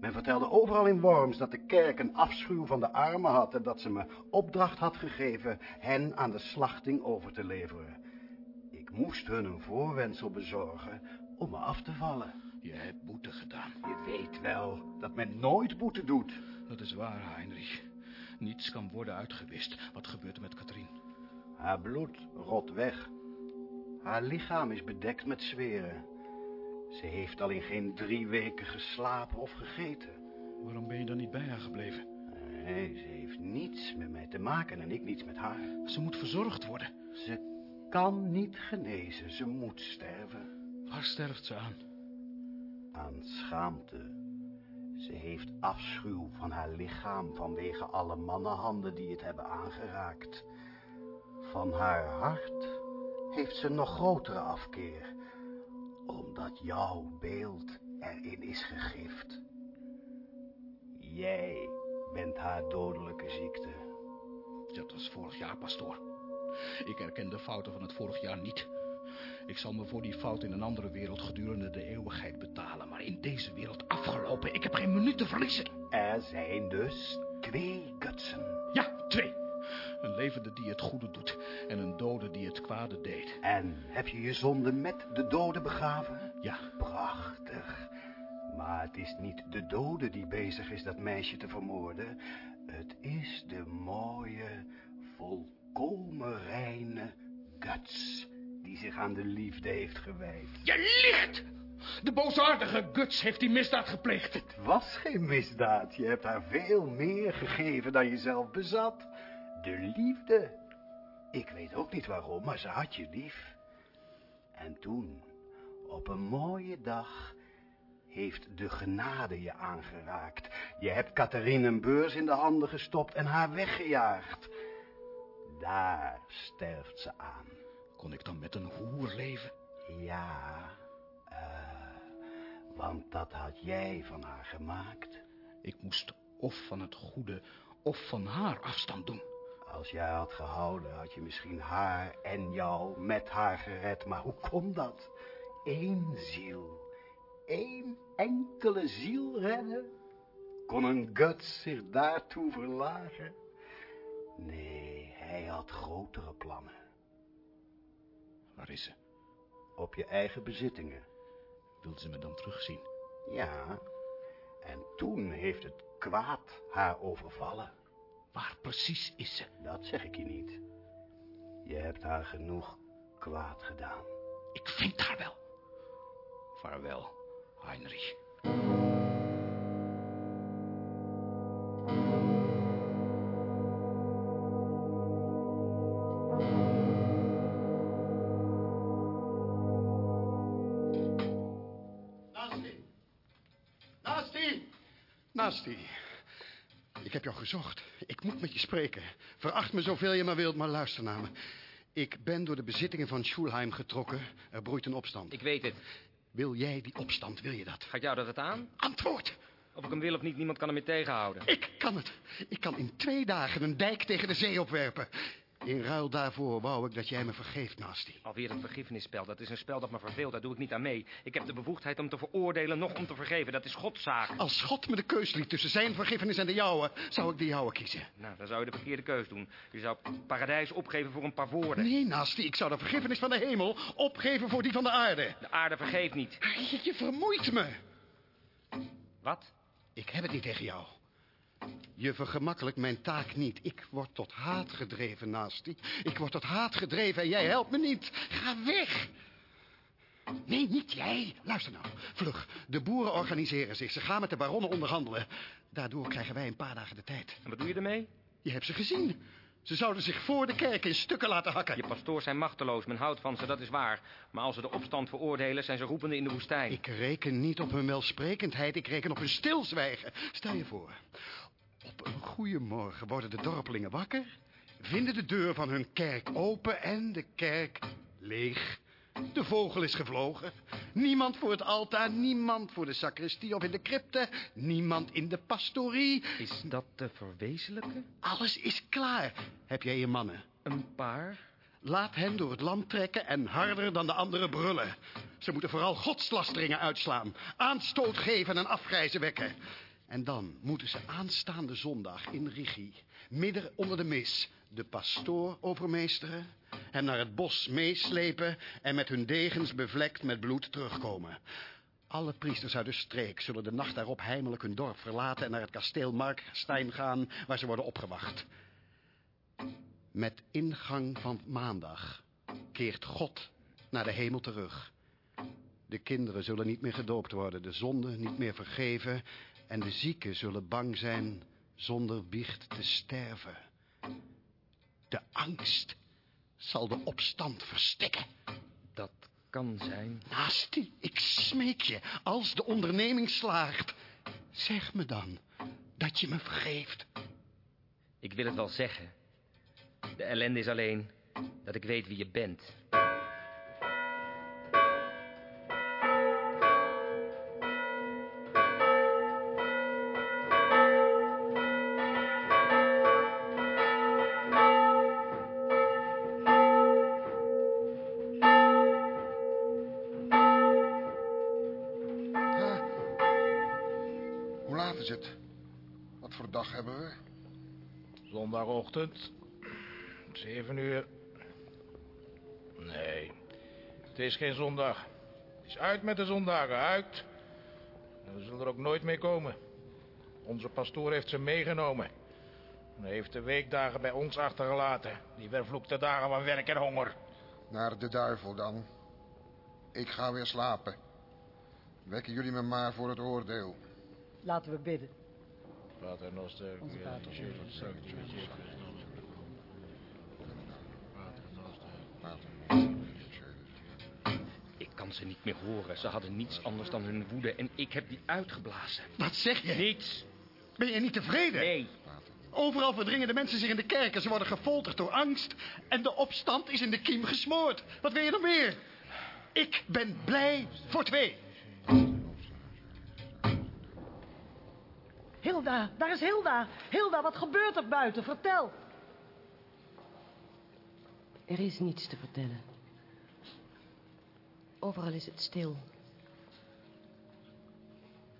Men vertelde overal in Worms dat de kerk een afschuw van de armen had... en dat ze me opdracht had gegeven hen aan de slachting over te leveren. Ik moest hun een voorwendsel bezorgen om me af te vallen. Je hebt boete gedaan. Je weet wel dat men nooit boete doet. Dat is waar, Heinrich. Niets kan worden uitgewist. Wat gebeurt er met Katrien? Haar bloed rot weg. Haar lichaam is bedekt met zweren. Ze heeft al in geen drie weken geslapen of gegeten. Waarom ben je dan niet bij haar gebleven? Nee, ze heeft niets met mij te maken en ik niets met haar. Ze moet verzorgd worden. Ze kan niet genezen, ze moet sterven. Waar sterft ze aan? Aan schaamte. Ze heeft afschuw van haar lichaam vanwege alle mannenhanden die het hebben aangeraakt. Van haar hart heeft ze nog grotere afkeer, omdat jouw beeld erin is gegrift. Jij bent haar dodelijke ziekte. Dat was vorig jaar, pastoor. Ik herken de fouten van het vorig jaar niet. Ik zal me voor die fout in een andere wereld gedurende de eeuwigheid betalen. Maar in deze wereld afgelopen. Ik heb geen minuut te verliezen. Er zijn dus twee gutsen. Ja, twee. Een levende die het goede doet en een dode die het kwade deed. En heb je je zonde met de dode begraven? Ja. Prachtig. Maar het is niet de dode die bezig is dat meisje te vermoorden. Het is de mooie, volkomen reine Guts die zich aan de liefde heeft gewijd. Je liegt! De boosaardige Guts heeft die misdaad gepleegd. Het was geen misdaad. Je hebt haar veel meer gegeven dan je zelf bezat. De liefde. Ik weet ook niet waarom, maar ze had je lief. En toen, op een mooie dag, heeft de genade je aangeraakt. Je hebt Catharine een beurs in de handen gestopt en haar weggejaagd. Daar sterft ze aan. Kon ik dan met een hoer leven? Ja, eh, want dat had jij van haar gemaakt. Ik moest of van het goede of van haar afstand doen. Als jij had gehouden, had je misschien haar en jou met haar gered. Maar hoe kon dat? Eén ziel, één enkele ziel redden? Kon een Guts zich daartoe verlagen? Nee, hij had grotere plannen. Waar is ze? Op je eigen bezittingen. Wilde ze me dan terugzien? Ja, en toen heeft het kwaad haar overvallen. Waar precies is ze? Dat zeg ik je niet. Je hebt haar genoeg kwaad gedaan. Ik vind haar wel. Vaarwel, Heinrich. Nasty! Nasty! Nasty. Ik heb jou gezocht. Ik moet met je spreken. Veracht me zoveel je maar wilt, maar luister naar me. Ik ben door de bezittingen van Schulheim getrokken. Er broeit een opstand. Ik weet het. Wil jij die opstand, wil je dat? Gaat jou dat het aan? Antwoord! Of ik hem wil of niet, niemand kan hem meer tegenhouden. Ik kan het. Ik kan in twee dagen een dijk tegen de zee opwerpen. In ruil daarvoor wou ik dat jij me vergeeft, Nasty. Alweer een vergiffenisspel. Dat is een spel dat me verveelt. Daar doe ik niet aan mee. Ik heb de bevoegdheid om te veroordelen, nog om te vergeven. Dat is Godszaak. Als God me de keus liet tussen zijn vergiffenis en de jouwe, zou ik de jouwe kiezen. Nou, dan zou je de verkeerde keus doen. Je zou paradijs opgeven voor een paar woorden. Nee, Nasty, ik zou de vergiffenis van de hemel opgeven voor die van de aarde. De aarde vergeeft niet. Je, je vermoeit me. Wat? Ik heb het niet tegen jou. Je vergemakkelijkt mijn taak niet. Ik word tot haat gedreven, Nasty. Ik word tot haat gedreven en jij helpt me niet. Ga weg. Nee, niet jij. Luister nou. Vlug. De boeren organiseren zich. Ze gaan met de baronnen onderhandelen. Daardoor krijgen wij een paar dagen de tijd. En wat doe je ermee? Je hebt ze gezien. Ze zouden zich voor de kerk in stukken laten hakken. Je pastoors zijn machteloos. Men houdt van ze, dat is waar. Maar als ze de opstand veroordelen, zijn ze roepende in de woestijn. Ik reken niet op hun welsprekendheid. Ik reken op hun stilzwijgen. Stel je voor. Op een goede morgen worden de dorpelingen wakker, vinden de deur van hun kerk open en de kerk leeg. De vogel is gevlogen. Niemand voor het altaar, niemand voor de sacristie of in de crypte, niemand in de pastorie. Is dat te verwezenlijken? Alles is klaar. Heb jij je mannen? Een paar. Laat hen door het land trekken en harder dan de anderen brullen. Ze moeten vooral godslasteringen uitslaan, aanstoot geven en afgrijzen wekken. En dan moeten ze aanstaande zondag in regie, midden onder de mis, de pastoor overmeesteren, hem naar het bos meeslepen en met hun degens bevlekt met bloed terugkomen. Alle priesters uit de streek zullen de nacht daarop heimelijk hun dorp verlaten en naar het kasteel Markstein gaan, waar ze worden opgewacht. Met ingang van maandag keert God naar de hemel terug. De kinderen zullen niet meer gedoopt worden, de zonden niet meer vergeven... en de zieken zullen bang zijn zonder biecht te sterven. De angst zal de opstand verstikken. Dat kan zijn. Nasty, ik smeek je, als de onderneming slaagt... zeg me dan dat je me vergeeft. Ik wil het wel zeggen. De ellende is alleen dat ik weet wie je bent. Zondagochtend. Zeven uur. Nee, het is geen zondag. Het is uit met de zondagen, uit. En we zullen er ook nooit mee komen. Onze pastoor heeft ze meegenomen. En hij heeft de weekdagen bij ons achtergelaten. Die vervloekte dagen van werk en honger. Naar de duivel dan. Ik ga weer slapen. Wekken jullie me maar voor het oordeel. Laten we bidden. Pater noster. Onze Vader. Ik kan ze niet meer horen. Ze hadden niets anders dan hun woede en ik heb die uitgeblazen. Wat zeg je? Niets. Ben je niet tevreden? Nee. Overal verdringen de mensen zich in de kerken. Ze worden gefolterd door angst. En de opstand is in de kiem gesmoord. Wat wil je nog meer? Ik ben blij voor twee. Hilda, daar is Hilda. Hilda, wat gebeurt er buiten? Vertel. Er is niets te vertellen. Overal is het stil.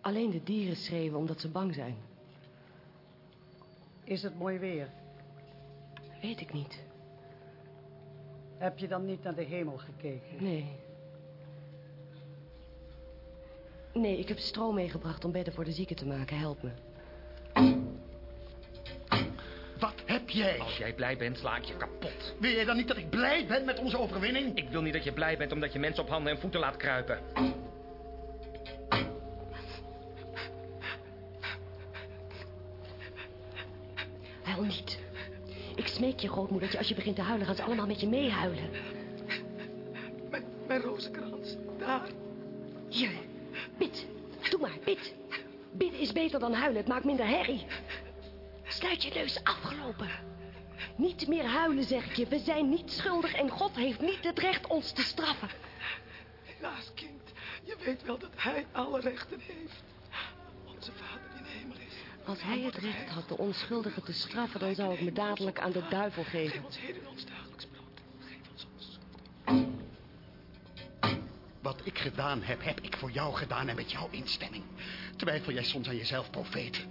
Alleen de dieren schreeuwen omdat ze bang zijn. Is het mooi weer? Weet ik niet. Heb je dan niet naar de hemel gekeken? Nee. Nee, ik heb stro meegebracht om bedden voor de zieken te maken. Help me. Heb jij? Als jij blij bent, sla ik je kapot. Wil jij dan niet dat ik blij ben met onze overwinning? Ik wil niet dat je blij bent omdat je mensen op handen en voeten laat kruipen. Huil niet. Ik smeek je, grootmoedertje, als je begint te huilen, gaan ze allemaal met je meehuilen. Mijn, mijn rozenkrans, daar. Hier, bid. Doe maar, bid. Bidden is beter dan huilen, het maakt minder herrie. Sluit je neus afgelopen. Niet meer huilen, zeg ik je. We zijn niet schuldig en God heeft niet het recht ons te straffen. Helaas, kind. Je weet wel dat hij alle rechten heeft. Onze vader die in de hemel is. Als hij het recht had de onschuldigen te straffen, dan zou ik me dadelijk aan de duivel geven. Geef ons heden ons dagelijks brood. Geef ons ons Wat ik gedaan heb, heb ik voor jou gedaan en met jouw instemming. Twijfel jij soms aan jezelf, profeet?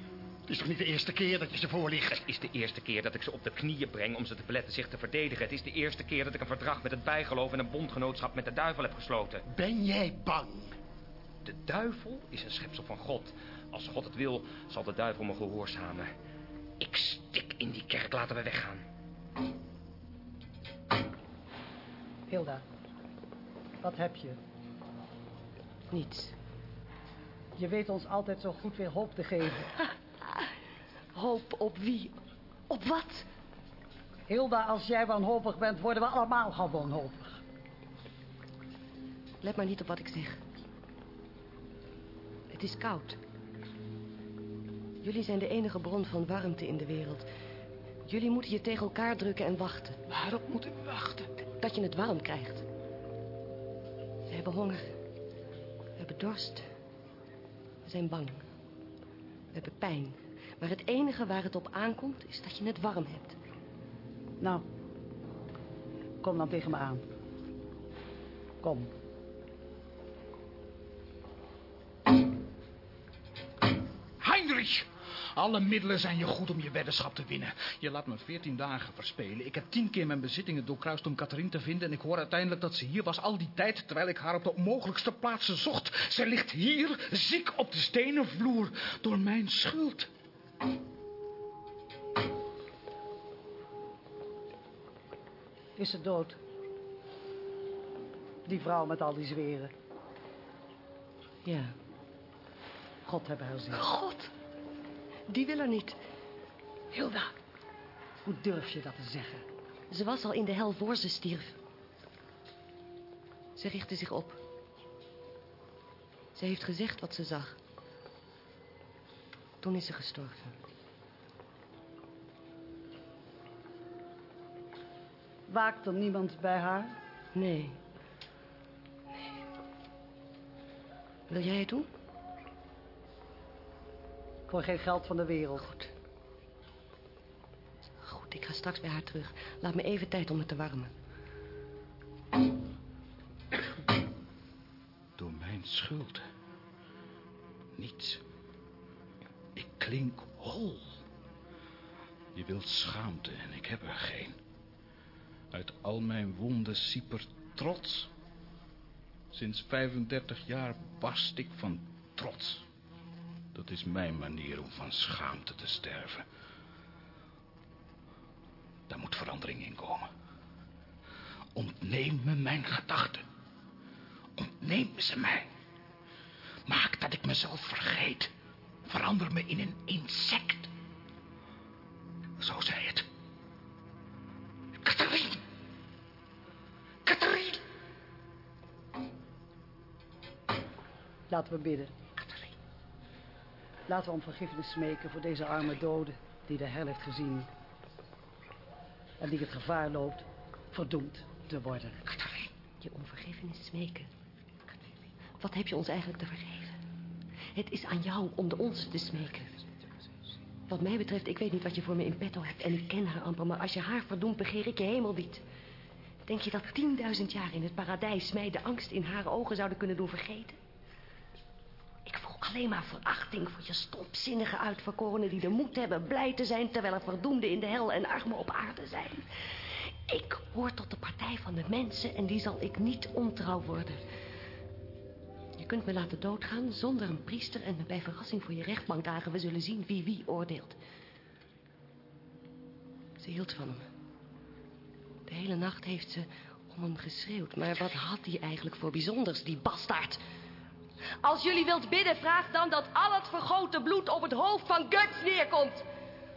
Het is toch niet de eerste keer dat je ze voorliegt? Het is de eerste keer dat ik ze op de knieën breng om ze te beletten zich te verdedigen. Het is de eerste keer dat ik een verdrag met het bijgeloof en een bondgenootschap met de duivel heb gesloten. Ben jij bang? De duivel is een schepsel van God. Als God het wil, zal de duivel me gehoorzamen. Ik stik in die kerk, laten we weggaan. Hilda, wat heb je? Niets. Je weet ons altijd zo goed weer hoop te geven. (laughs) Hoop op wie? Op wat? Hilda, als jij wanhopig bent, worden we allemaal gaan wanhopig. Let maar niet op wat ik zeg. Het is koud. Jullie zijn de enige bron van warmte in de wereld. Jullie moeten je tegen elkaar drukken en wachten. Waarop moeten we wachten? Dat je het warm krijgt. We hebben honger. We hebben dorst. We zijn bang. We hebben pijn. Maar het enige waar het op aankomt is dat je het warm hebt. Nou, kom dan tegen me aan. Kom. Heinrich! Alle middelen zijn je goed om je weddenschap te winnen. Je laat me veertien dagen verspelen. Ik heb tien keer mijn bezittingen doorkruist om Catherine te vinden... en ik hoor uiteindelijk dat ze hier was al die tijd... terwijl ik haar op de onmogelijkste plaatsen zocht. Zij ligt hier, ziek op de stenen vloer, door mijn schuld. Is ze dood? Die vrouw met al die zweren. Ja. God hebben haar ziel. God, die wil er niet. Hilda, hoe durf je dat te zeggen? Ze was al in de hel voor ze stierf. Ze richtte zich op. Ze heeft gezegd wat ze zag. Toen is ze gestorven. Waakt er niemand bij haar? Nee. Wil jij het doen? Voor geen geld van de wereld. Goed. Goed, ik ga straks bij haar terug. Laat me even tijd om het te warmen. Door mijn schuld. Niets. Klink hol. Je wilt schaamte en ik heb er geen. Uit al mijn wonden siepert trots. Sinds 35 jaar barst ik van trots. Dat is mijn manier om van schaamte te sterven. Daar moet verandering in komen. Ontneem me mijn gedachten. Ontneem ze mij. Maak dat ik mezelf vergeet. Verander me in een insect. Zo zei het. Catherine. Catherine. Laten we bidden. Laten we om vergiffenis smeken voor deze arme dode die de hel heeft gezien. En die het gevaar loopt verdoemd te worden. Je om vergiffenis smeken. Wat heb je ons eigenlijk te vergeven? Het is aan jou om de onze te smeken. Wat mij betreft, ik weet niet wat je voor me in petto hebt... en ik ken haar amper, maar als je haar verdoemt, begeer ik je hemelbied. Denk je dat tienduizend jaar in het paradijs... mij de angst in haar ogen zouden kunnen doen vergeten? Ik voel alleen maar verachting voor je stomzinnige uitverkorenen... die de moed hebben blij te zijn... terwijl er verdoemden in de hel en armen op aarde zijn. Ik hoor tot de partij van de mensen... en die zal ik niet ontrouw worden... Je kunt me laten doodgaan zonder een priester en me bij verrassing voor je rechtbank dagen. We zullen zien wie wie oordeelt. Ze hield van hem. De hele nacht heeft ze om hem geschreeuwd. Maar wat had hij eigenlijk voor bijzonders, die bastaard? Als jullie wilt bidden, vraag dan dat al het vergoten bloed op het hoofd van Guts neerkomt.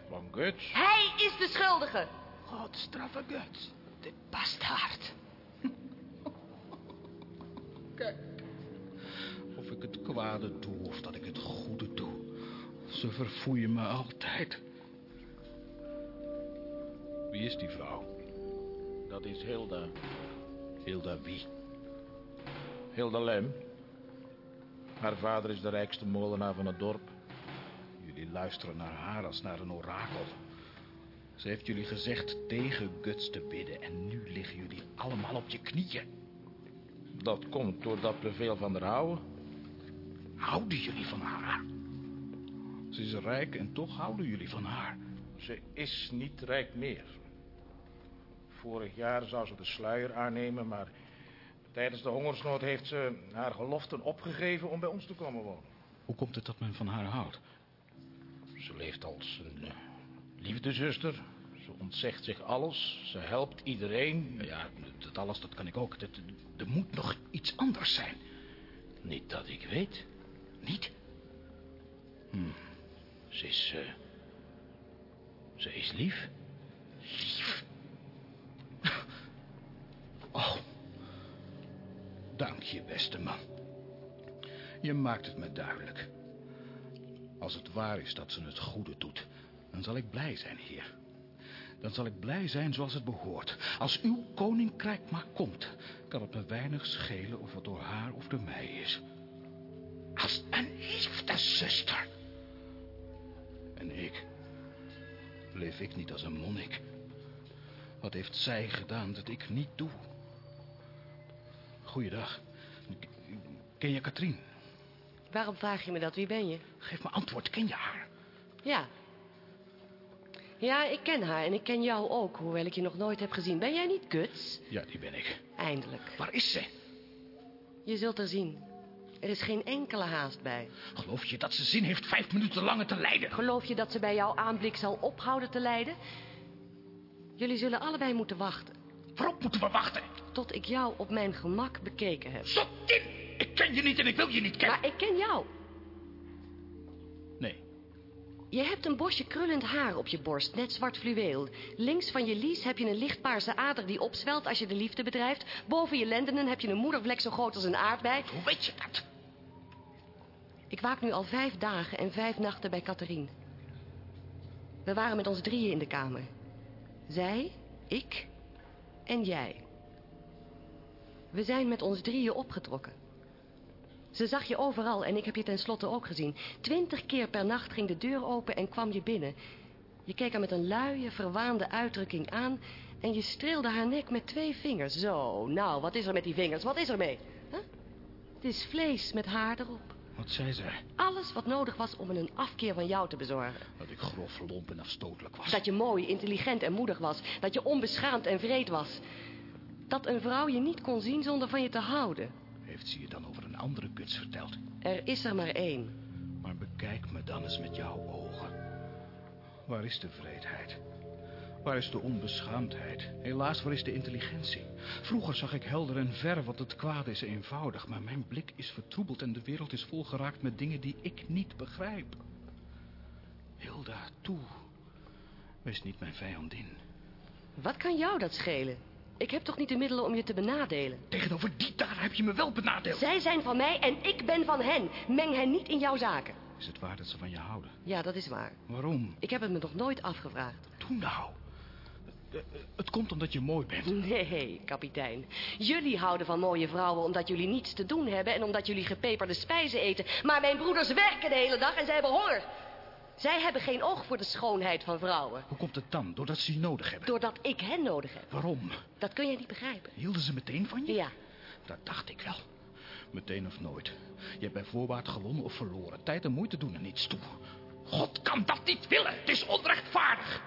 Van Guts? Hij is de schuldige. God straffe Guts. De bastaard. (laughs) Kijk. Ik het kwade doe of dat ik het goede doe. Ze verfoeien me altijd. Wie is die vrouw? Dat is Hilda. Hilda wie? Hilda Lem. Haar vader is de rijkste molenaar van het dorp. Jullie luisteren naar haar als naar een orakel. Ze heeft jullie gezegd tegen Guts te bidden en nu liggen jullie allemaal op je knieën. Dat komt door dat bevel van der Houwe. Houden jullie van haar? Ze is rijk en toch houden jullie van haar. Ze is niet rijk meer. Vorig jaar zou ze de sluier aannemen, maar tijdens de hongersnood heeft ze haar geloften opgegeven om bij ons te komen wonen. Hoe komt het dat men van haar houdt? Ze leeft als een uh, liefdezuster. Ze ontzegt zich alles. Ze helpt iedereen. Ja, dat alles, dat kan ik ook. Dat, er moet nog iets anders zijn. Niet dat ik weet. Niet? Hm. Ze is... Uh, ze is lief. Lief? (laughs) Oh. Dank je, beste man. Je maakt het me duidelijk. Als het waar is dat ze het goede doet, dan zal ik blij zijn, heer. Dan zal ik blij zijn zoals het behoort. Als uw koninkrijk maar komt, kan het me weinig schelen of het door haar of door mij is. Als een liefdeszuster. En ik, leef ik niet als een monnik? Wat heeft zij gedaan dat ik niet doe? Goeiedag. Ken je Katrien? Waarom vraag je me dat? Wie ben je? Geef me antwoord. Ken je haar? Ja. Ja, ik ken haar en ik ken jou ook, hoewel ik je nog nooit heb gezien. Ben jij niet Guts? Ja, die ben ik. Eindelijk. Waar is ze? Je zult er zien. Er is geen enkele haast bij. Geloof je dat ze zin heeft vijf minuten langer te lijden? Geloof je dat ze bij jouw aanblik zal ophouden te lijden? Jullie zullen allebei moeten wachten. Waarop moeten we wachten? Tot ik jou op mijn gemak bekeken heb. Zottin! Ik ken je niet en ik wil je niet kennen. Maar ik ken jou. Nee. Je hebt een bosje krullend haar op je borst, net zwart fluweel. Links van je lies heb je een lichtpaarse ader die opzwelt als je de liefde bedrijft. Boven je lendenen heb je een moedervlek zo groot als een aardbei. Hoe weet je dat? Ik waak nu al vijf dagen en vijf nachten bij Catherine. We waren met ons drieën in de kamer. Zij, ik en jij. We zijn met ons drieën opgetrokken. Ze zag je overal en ik heb je tenslotte ook gezien. Twintig keer per nacht ging de deur open en kwam je binnen. Je keek haar met een luie, verwaande uitdrukking aan... en je streelde haar nek met twee vingers. Zo, nou, wat is er met die vingers? Wat is er mee? Het is vlees met haar erop. Wat zei zij? Alles wat nodig was om een afkeer van jou te bezorgen. Dat ik grof, lomp en afstotelijk was. Dat je mooi, intelligent en moedig was. Dat je onbeschaamd en vreed was. Dat een vrouw je niet kon zien zonder van je te houden. Heeft ze je dan over een andere kuts verteld? Er is er maar één. Maar bekijk me dan eens met jouw ogen. Waar is de vreedheid? Waar is de onbeschaamdheid? Helaas, waar is de intelligentie? Vroeger zag ik helder en ver, want het kwaad is eenvoudig. Maar mijn blik is vertroebeld en de wereld is volgeraakt met dingen die ik niet begrijp. Hilda, toe. Wees niet mijn vijandin. Wat kan jou dat schelen? Ik heb toch niet de middelen om je te benadelen? Tegenover die daar heb je me wel benadeeld. Zij zijn van mij en ik ben van hen. Meng hen niet in jouw zaken. Is het waar dat ze van je houden? Ja, dat is waar. Waarom? Ik heb het me nog nooit afgevraagd. Doe nou. Het komt omdat je mooi bent. Nee, kapitein. Jullie houden van mooie vrouwen omdat jullie niets te doen hebben... en omdat jullie gepeperde spijzen eten. Maar mijn broeders werken de hele dag en zij hebben honger. Zij hebben geen oog voor de schoonheid van vrouwen. Hoe komt het dan? Doordat ze je nodig hebben? Doordat ik hen nodig heb. Waarom? Dat kun je niet begrijpen. Hielden ze meteen van je? Ja. Dat dacht ik wel. Meteen of nooit. Je hebt bij voorbaat gewonnen of verloren. Tijd en moeite doen er niets toe. God kan dat niet willen. Het is onrechtvaardig.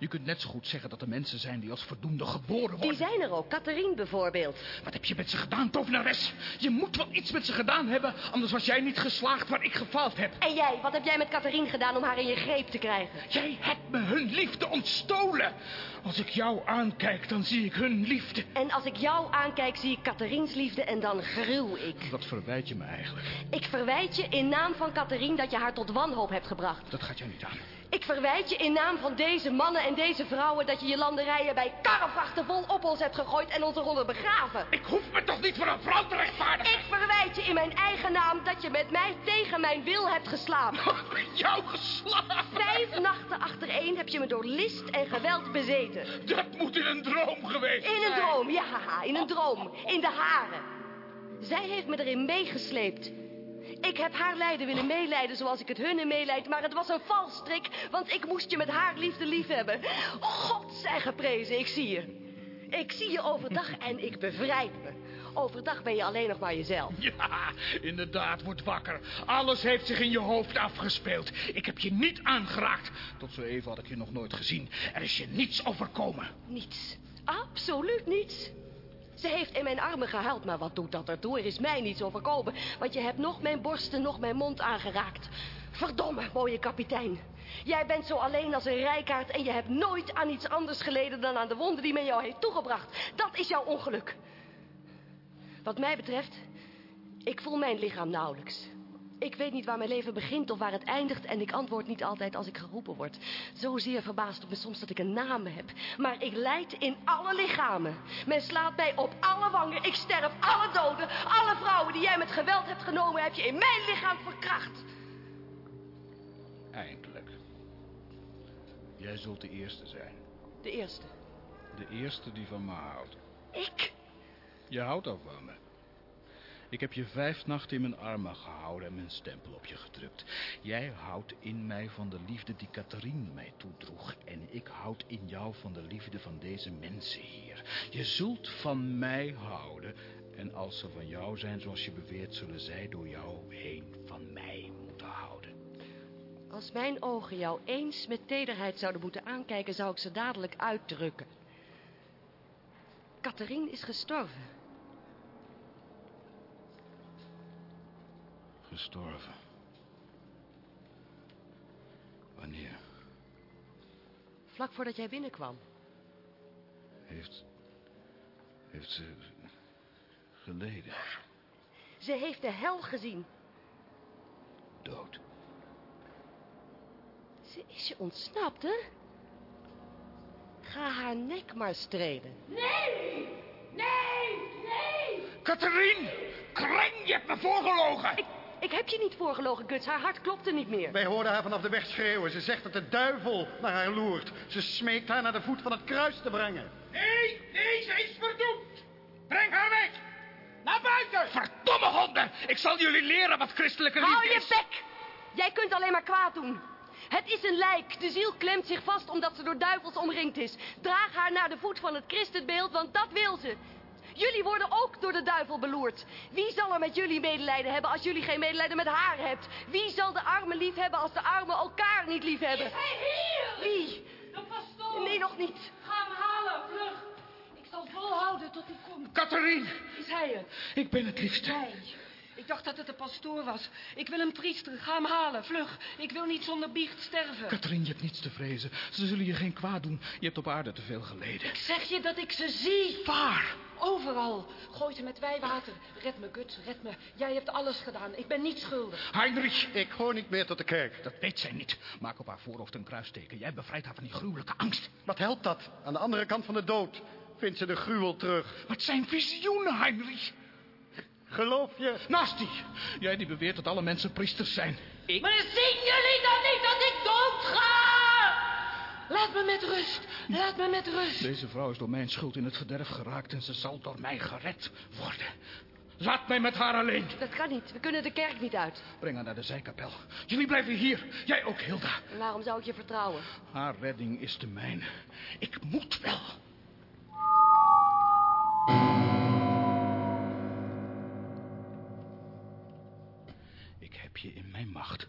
Je kunt net zo goed zeggen dat er mensen zijn die als verdoemde geboren worden. Die zijn er ook. Catherine bijvoorbeeld. Wat heb je met ze gedaan, tovenares? Je moet wel iets met ze gedaan hebben, anders was jij niet geslaagd waar ik gefaald heb. En jij, wat heb jij met Catherine gedaan om haar in je greep te krijgen? Jij hebt me hun liefde ontstolen. Als ik jou aankijk, dan zie ik hun liefde. En als ik jou aankijk, zie ik Catherine's liefde en dan gruw ik. Wat verwijt je me eigenlijk? Ik verwijt je in naam van Catherine dat je haar tot wanhoop hebt gebracht. Dat gaat jou niet aan. Ik verwijt je in naam van deze mannen en deze vrouwen... dat je je landerijen bij karrevrachten vol op ons hebt gegooid... en ons eronder begraven. Ik hoef me toch niet voor een vrouw te rechtvaardigen? Ik verwijt je in mijn eigen naam... dat je met mij tegen mijn wil hebt geslapen. met jou geslapen? Vijf nachten achtereen heb je me door list en geweld bezeten. Dat moet in een droom geweest zijn. In een droom, ja, in een droom. In de haren. Zij heeft me erin meegesleept... Ik heb haar lijden willen meeleiden zoals ik het hunne meeleid, maar het was een valstrik, want ik moest je met haar liefde lief hebben. God zij geprezen, ik zie je. Ik zie je overdag en ik bevrijd me. Overdag ben je alleen nog maar jezelf. Ja, inderdaad, word wakker. Alles heeft zich in je hoofd afgespeeld. Ik heb je niet aangeraakt. Tot zo even had ik je nog nooit gezien. Er is je niets overkomen. Niets. Absoluut niets. Ze heeft in mijn armen gehuild, maar wat doet dat ertoe? Er is mij niets overkomen, want je hebt nog mijn borsten, nog mijn mond aangeraakt. Verdomme, mooie kapitein. Jij bent zo alleen als een rijkaard en je hebt nooit aan iets anders geleden dan aan de wonden die men jou heeft toegebracht. Dat is jouw ongeluk. Wat mij betreft, ik voel mijn lichaam nauwelijks. Ik weet niet waar mijn leven begint of waar het eindigt... en ik antwoord niet altijd als ik geroepen word. Zozeer verbaast het me soms dat ik een naam heb. Maar ik leid in alle lichamen. Men slaat mij op alle wangen. Ik sterf alle doden. Alle vrouwen die jij met geweld hebt genomen... heb je in mijn lichaam verkracht. Eindelijk. Jij zult de eerste zijn. De eerste. De eerste die van me houdt. Ik? Je houdt al van me. Ik heb je vijf nachten in mijn armen gehouden en mijn stempel op je gedrukt. Jij houdt in mij van de liefde die Catherine mij toedroeg. En ik houd in jou van de liefde van deze mensen hier. Je zult van mij houden. En als ze van jou zijn zoals je beweert, zullen zij door jou heen van mij moeten houden. Als mijn ogen jou eens met tederheid zouden moeten aankijken, zou ik ze dadelijk uitdrukken. Catherine is gestorven. Gestorven. Wanneer? Vlak voordat jij binnenkwam. Heeft... Heeft ze... geleden? Ze heeft de hel gezien. Dood. Ze is je ontsnapt, hè? Ga haar nek maar strelen. Nee! Nee! Nee! Catherine! Kreng, je hebt me voorgelogen! Ik, ik heb je niet voorgelogen, Guts. Haar hart klopte niet meer. Wij hoorden haar vanaf de weg schreeuwen. Ze zegt dat de duivel naar haar loert. Ze smeekt haar naar de voet van het kruis te brengen. Nee, nee, ze is verdoemd! Breng haar weg! Naar buiten! Verdomme honden! Ik zal jullie leren wat christelijke liefde Hou je bek! Jij kunt alleen maar kwaad doen. Het is een lijk. De ziel klemt zich vast omdat ze door duivels omringd is. Draag haar naar de voet van het christenbeeld, want dat wil ze. Jullie worden ook door de duivel beloerd. Wie zal er met jullie medelijden hebben als jullie geen medelijden met haar hebt? Wie zal de armen lief hebben als de armen elkaar niet lief hebben? Is hij hier? Wie? De pastoor. Nee, nog niet. Ga hem halen, vlug. Ik zal volhouden tot hij komt. Catherine! Is hij het? Ik ben het liefste. Nee. Ik dacht dat het de pastoor was. Ik wil hem priester. Ga hem halen, vlug. Ik wil niet zonder biecht sterven. Catherine, je hebt niets te vrezen. Ze zullen je geen kwaad doen. Je hebt op aarde te veel geleden. Ik zeg je dat ik ze zie. Waar? Overal. Gooi ze met wijwater. Red me, Guts, red me. Jij hebt alles gedaan. Ik ben niet schuldig. Heinrich! Ik hoor niet meer tot de kerk. Dat weet zij niet. Maak op haar voorhoofd een kruisteken. Jij bevrijdt haar van die gruwelijke angst. Wat helpt dat? Aan de andere kant van de dood vindt ze de gruwel terug. Wat zijn visioenen, Heinrich? Geloof je? Nasty, jij die beweert dat alle mensen priesters zijn. Ik... Maar zien jullie dan niet dat ik? Laat me met rust. Laat me met rust. Deze vrouw is door mijn schuld in het verderf geraakt en ze zal door mij gered worden. Laat mij met haar alleen. Dat kan niet. We kunnen de kerk niet uit. Breng haar naar de zijkapel. Jullie blijven hier. Jij ook, Hilda. En waarom zou ik je vertrouwen? Haar redding is de mijne. Ik moet wel. Ik heb je in mijn macht.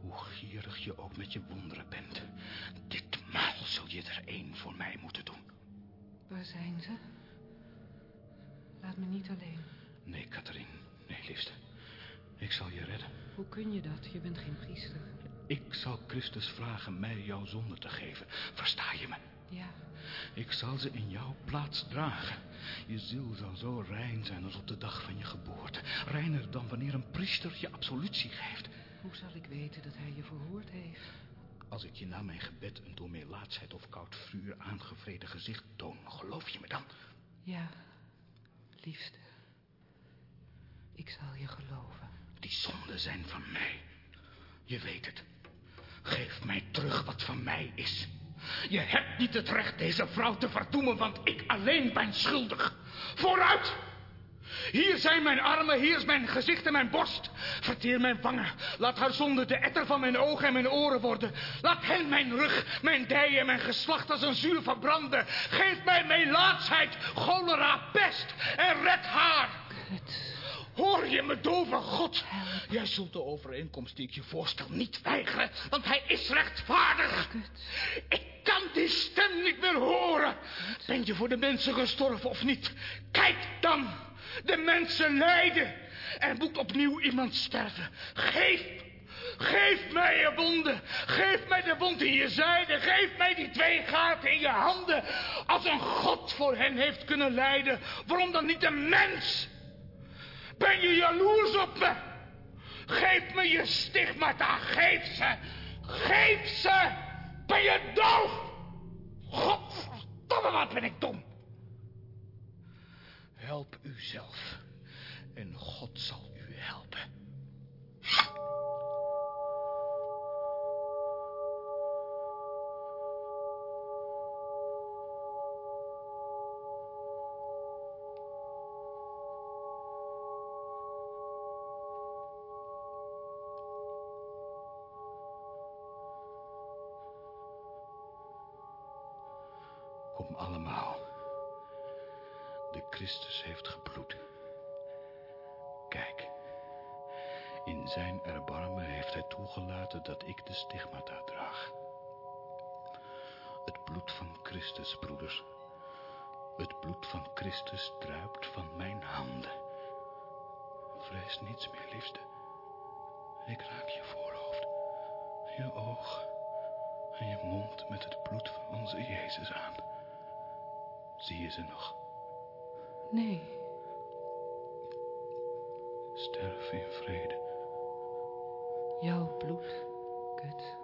Hoe gierig je ook met je wonderen bent. Ditmaal zul je er één voor mij moeten doen. Waar zijn ze? Laat me niet alleen. Nee, Catherine. Nee, liefste. Ik zal je redden. Hoe kun je dat? Je bent geen priester. Ik zal Christus vragen mij jouw zonde te geven. Versta je me? Ja. Ik zal ze in jouw plaats dragen. Je ziel zal zo rein zijn als op de dag van je geboorte. Reiner dan wanneer een priester je absolutie geeft. Hoe zal ik weten dat hij je verhoord heeft? Als ik je na mijn gebed een door melaatsheid of koud vuur aangevreden gezicht toon, geloof je me dan? Ja, liefste. Ik zal je geloven. Die zonden zijn van mij. Je weet het. Geef mij terug wat van mij is. Je hebt niet het recht deze vrouw te verdoemen, want ik alleen ben schuldig. Vooruit! Hier zijn mijn armen, hier is mijn gezicht en mijn borst. Verteer mijn wangen. Laat haar zonde de etter van mijn ogen en mijn oren worden. Laat hen mijn rug, mijn dij en mijn geslacht als een zuur verbranden. Geef mij melaatsheid, cholera, pest en red haar. Hoor je me, dove God? Jij zult de overeenkomst die ik je voorstel niet weigeren, want hij is rechtvaardig. Ik kan die stem niet meer horen. Ben je voor de mensen gestorven of niet? Kijk dan, de mensen lijden. Er moet opnieuw iemand sterven. Geef, geef mij je wonden. Geef mij de wond in je zijde. Geef mij die twee gaten in je handen. Als een God voor hen heeft kunnen lijden, waarom dan niet een mens? Ben je jaloers op me? Geef me je stigmata, geef ze. Geef ze. Ben je doof? Godverdomme, wat ben ik dom. Help uzelf en God zal heeft gebloed. Kijk. In zijn erbarmen heeft hij toegelaten dat ik de stigmata draag. Het bloed van Christus, broeders. Het bloed van Christus druipt van mijn handen. Vrees niets meer, liefste. Ik raak je voorhoofd, je oog en je mond met het bloed van onze Jezus aan. Zie je ze nog? Nee. Sterf in vrede. Jouw bloed, kut.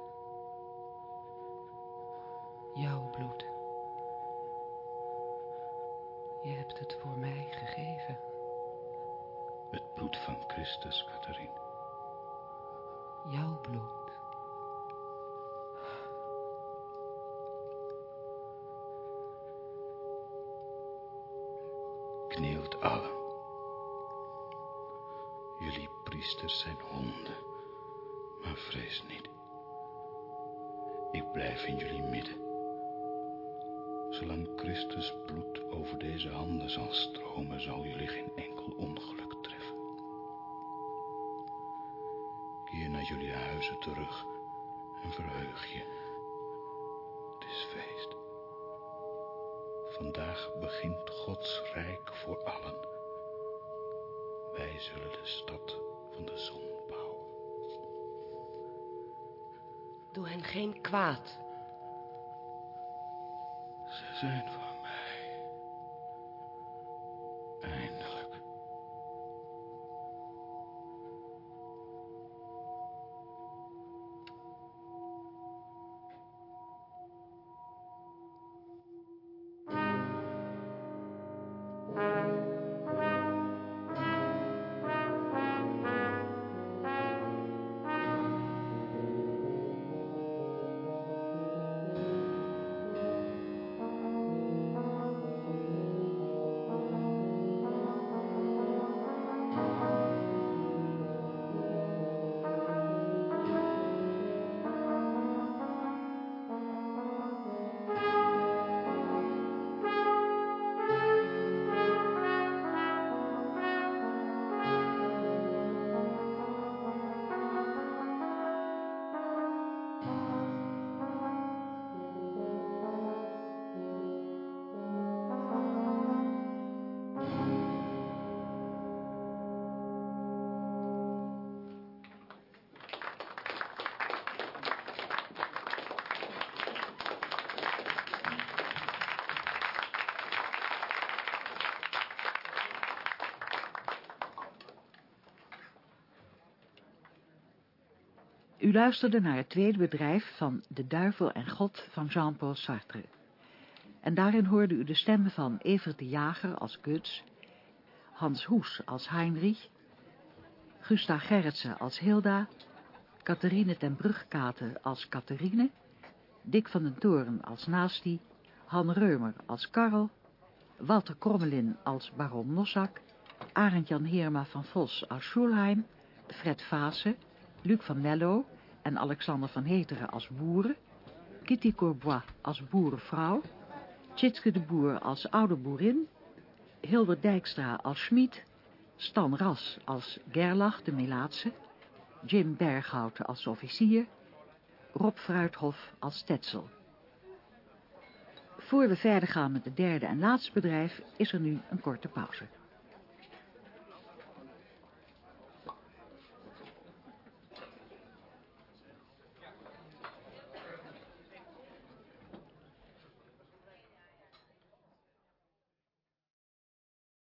Luisterde naar het tweede bedrijf van De Duivel en God van Jean-Paul Sartre. En daarin hoorde u de stemmen van Evert de Jager als Guts, Hans Hoes als Heinrich, Gusta Gerritsen als Hilda, Catharine ten Brugkate als Catharine, Dick van den Toren als Nasti, Han Reumer als Karel, Walter Krommelin als baron Nossak, Arend Jan Heerma van Vos als Schulheim, Fred Vaassen, Luc van Mello en Alexander van Heteren als boeren, Kitty Courbois als boerenvrouw, Tjitske de Boer als oude boerin, Hilde Dijkstra als Schmid, Stan Ras als Gerlach de Melaatse, Jim Berghout als officier, Rob Fruithof als Tetzel. Voor we verder gaan met het derde en laatste bedrijf is er nu een korte pauze.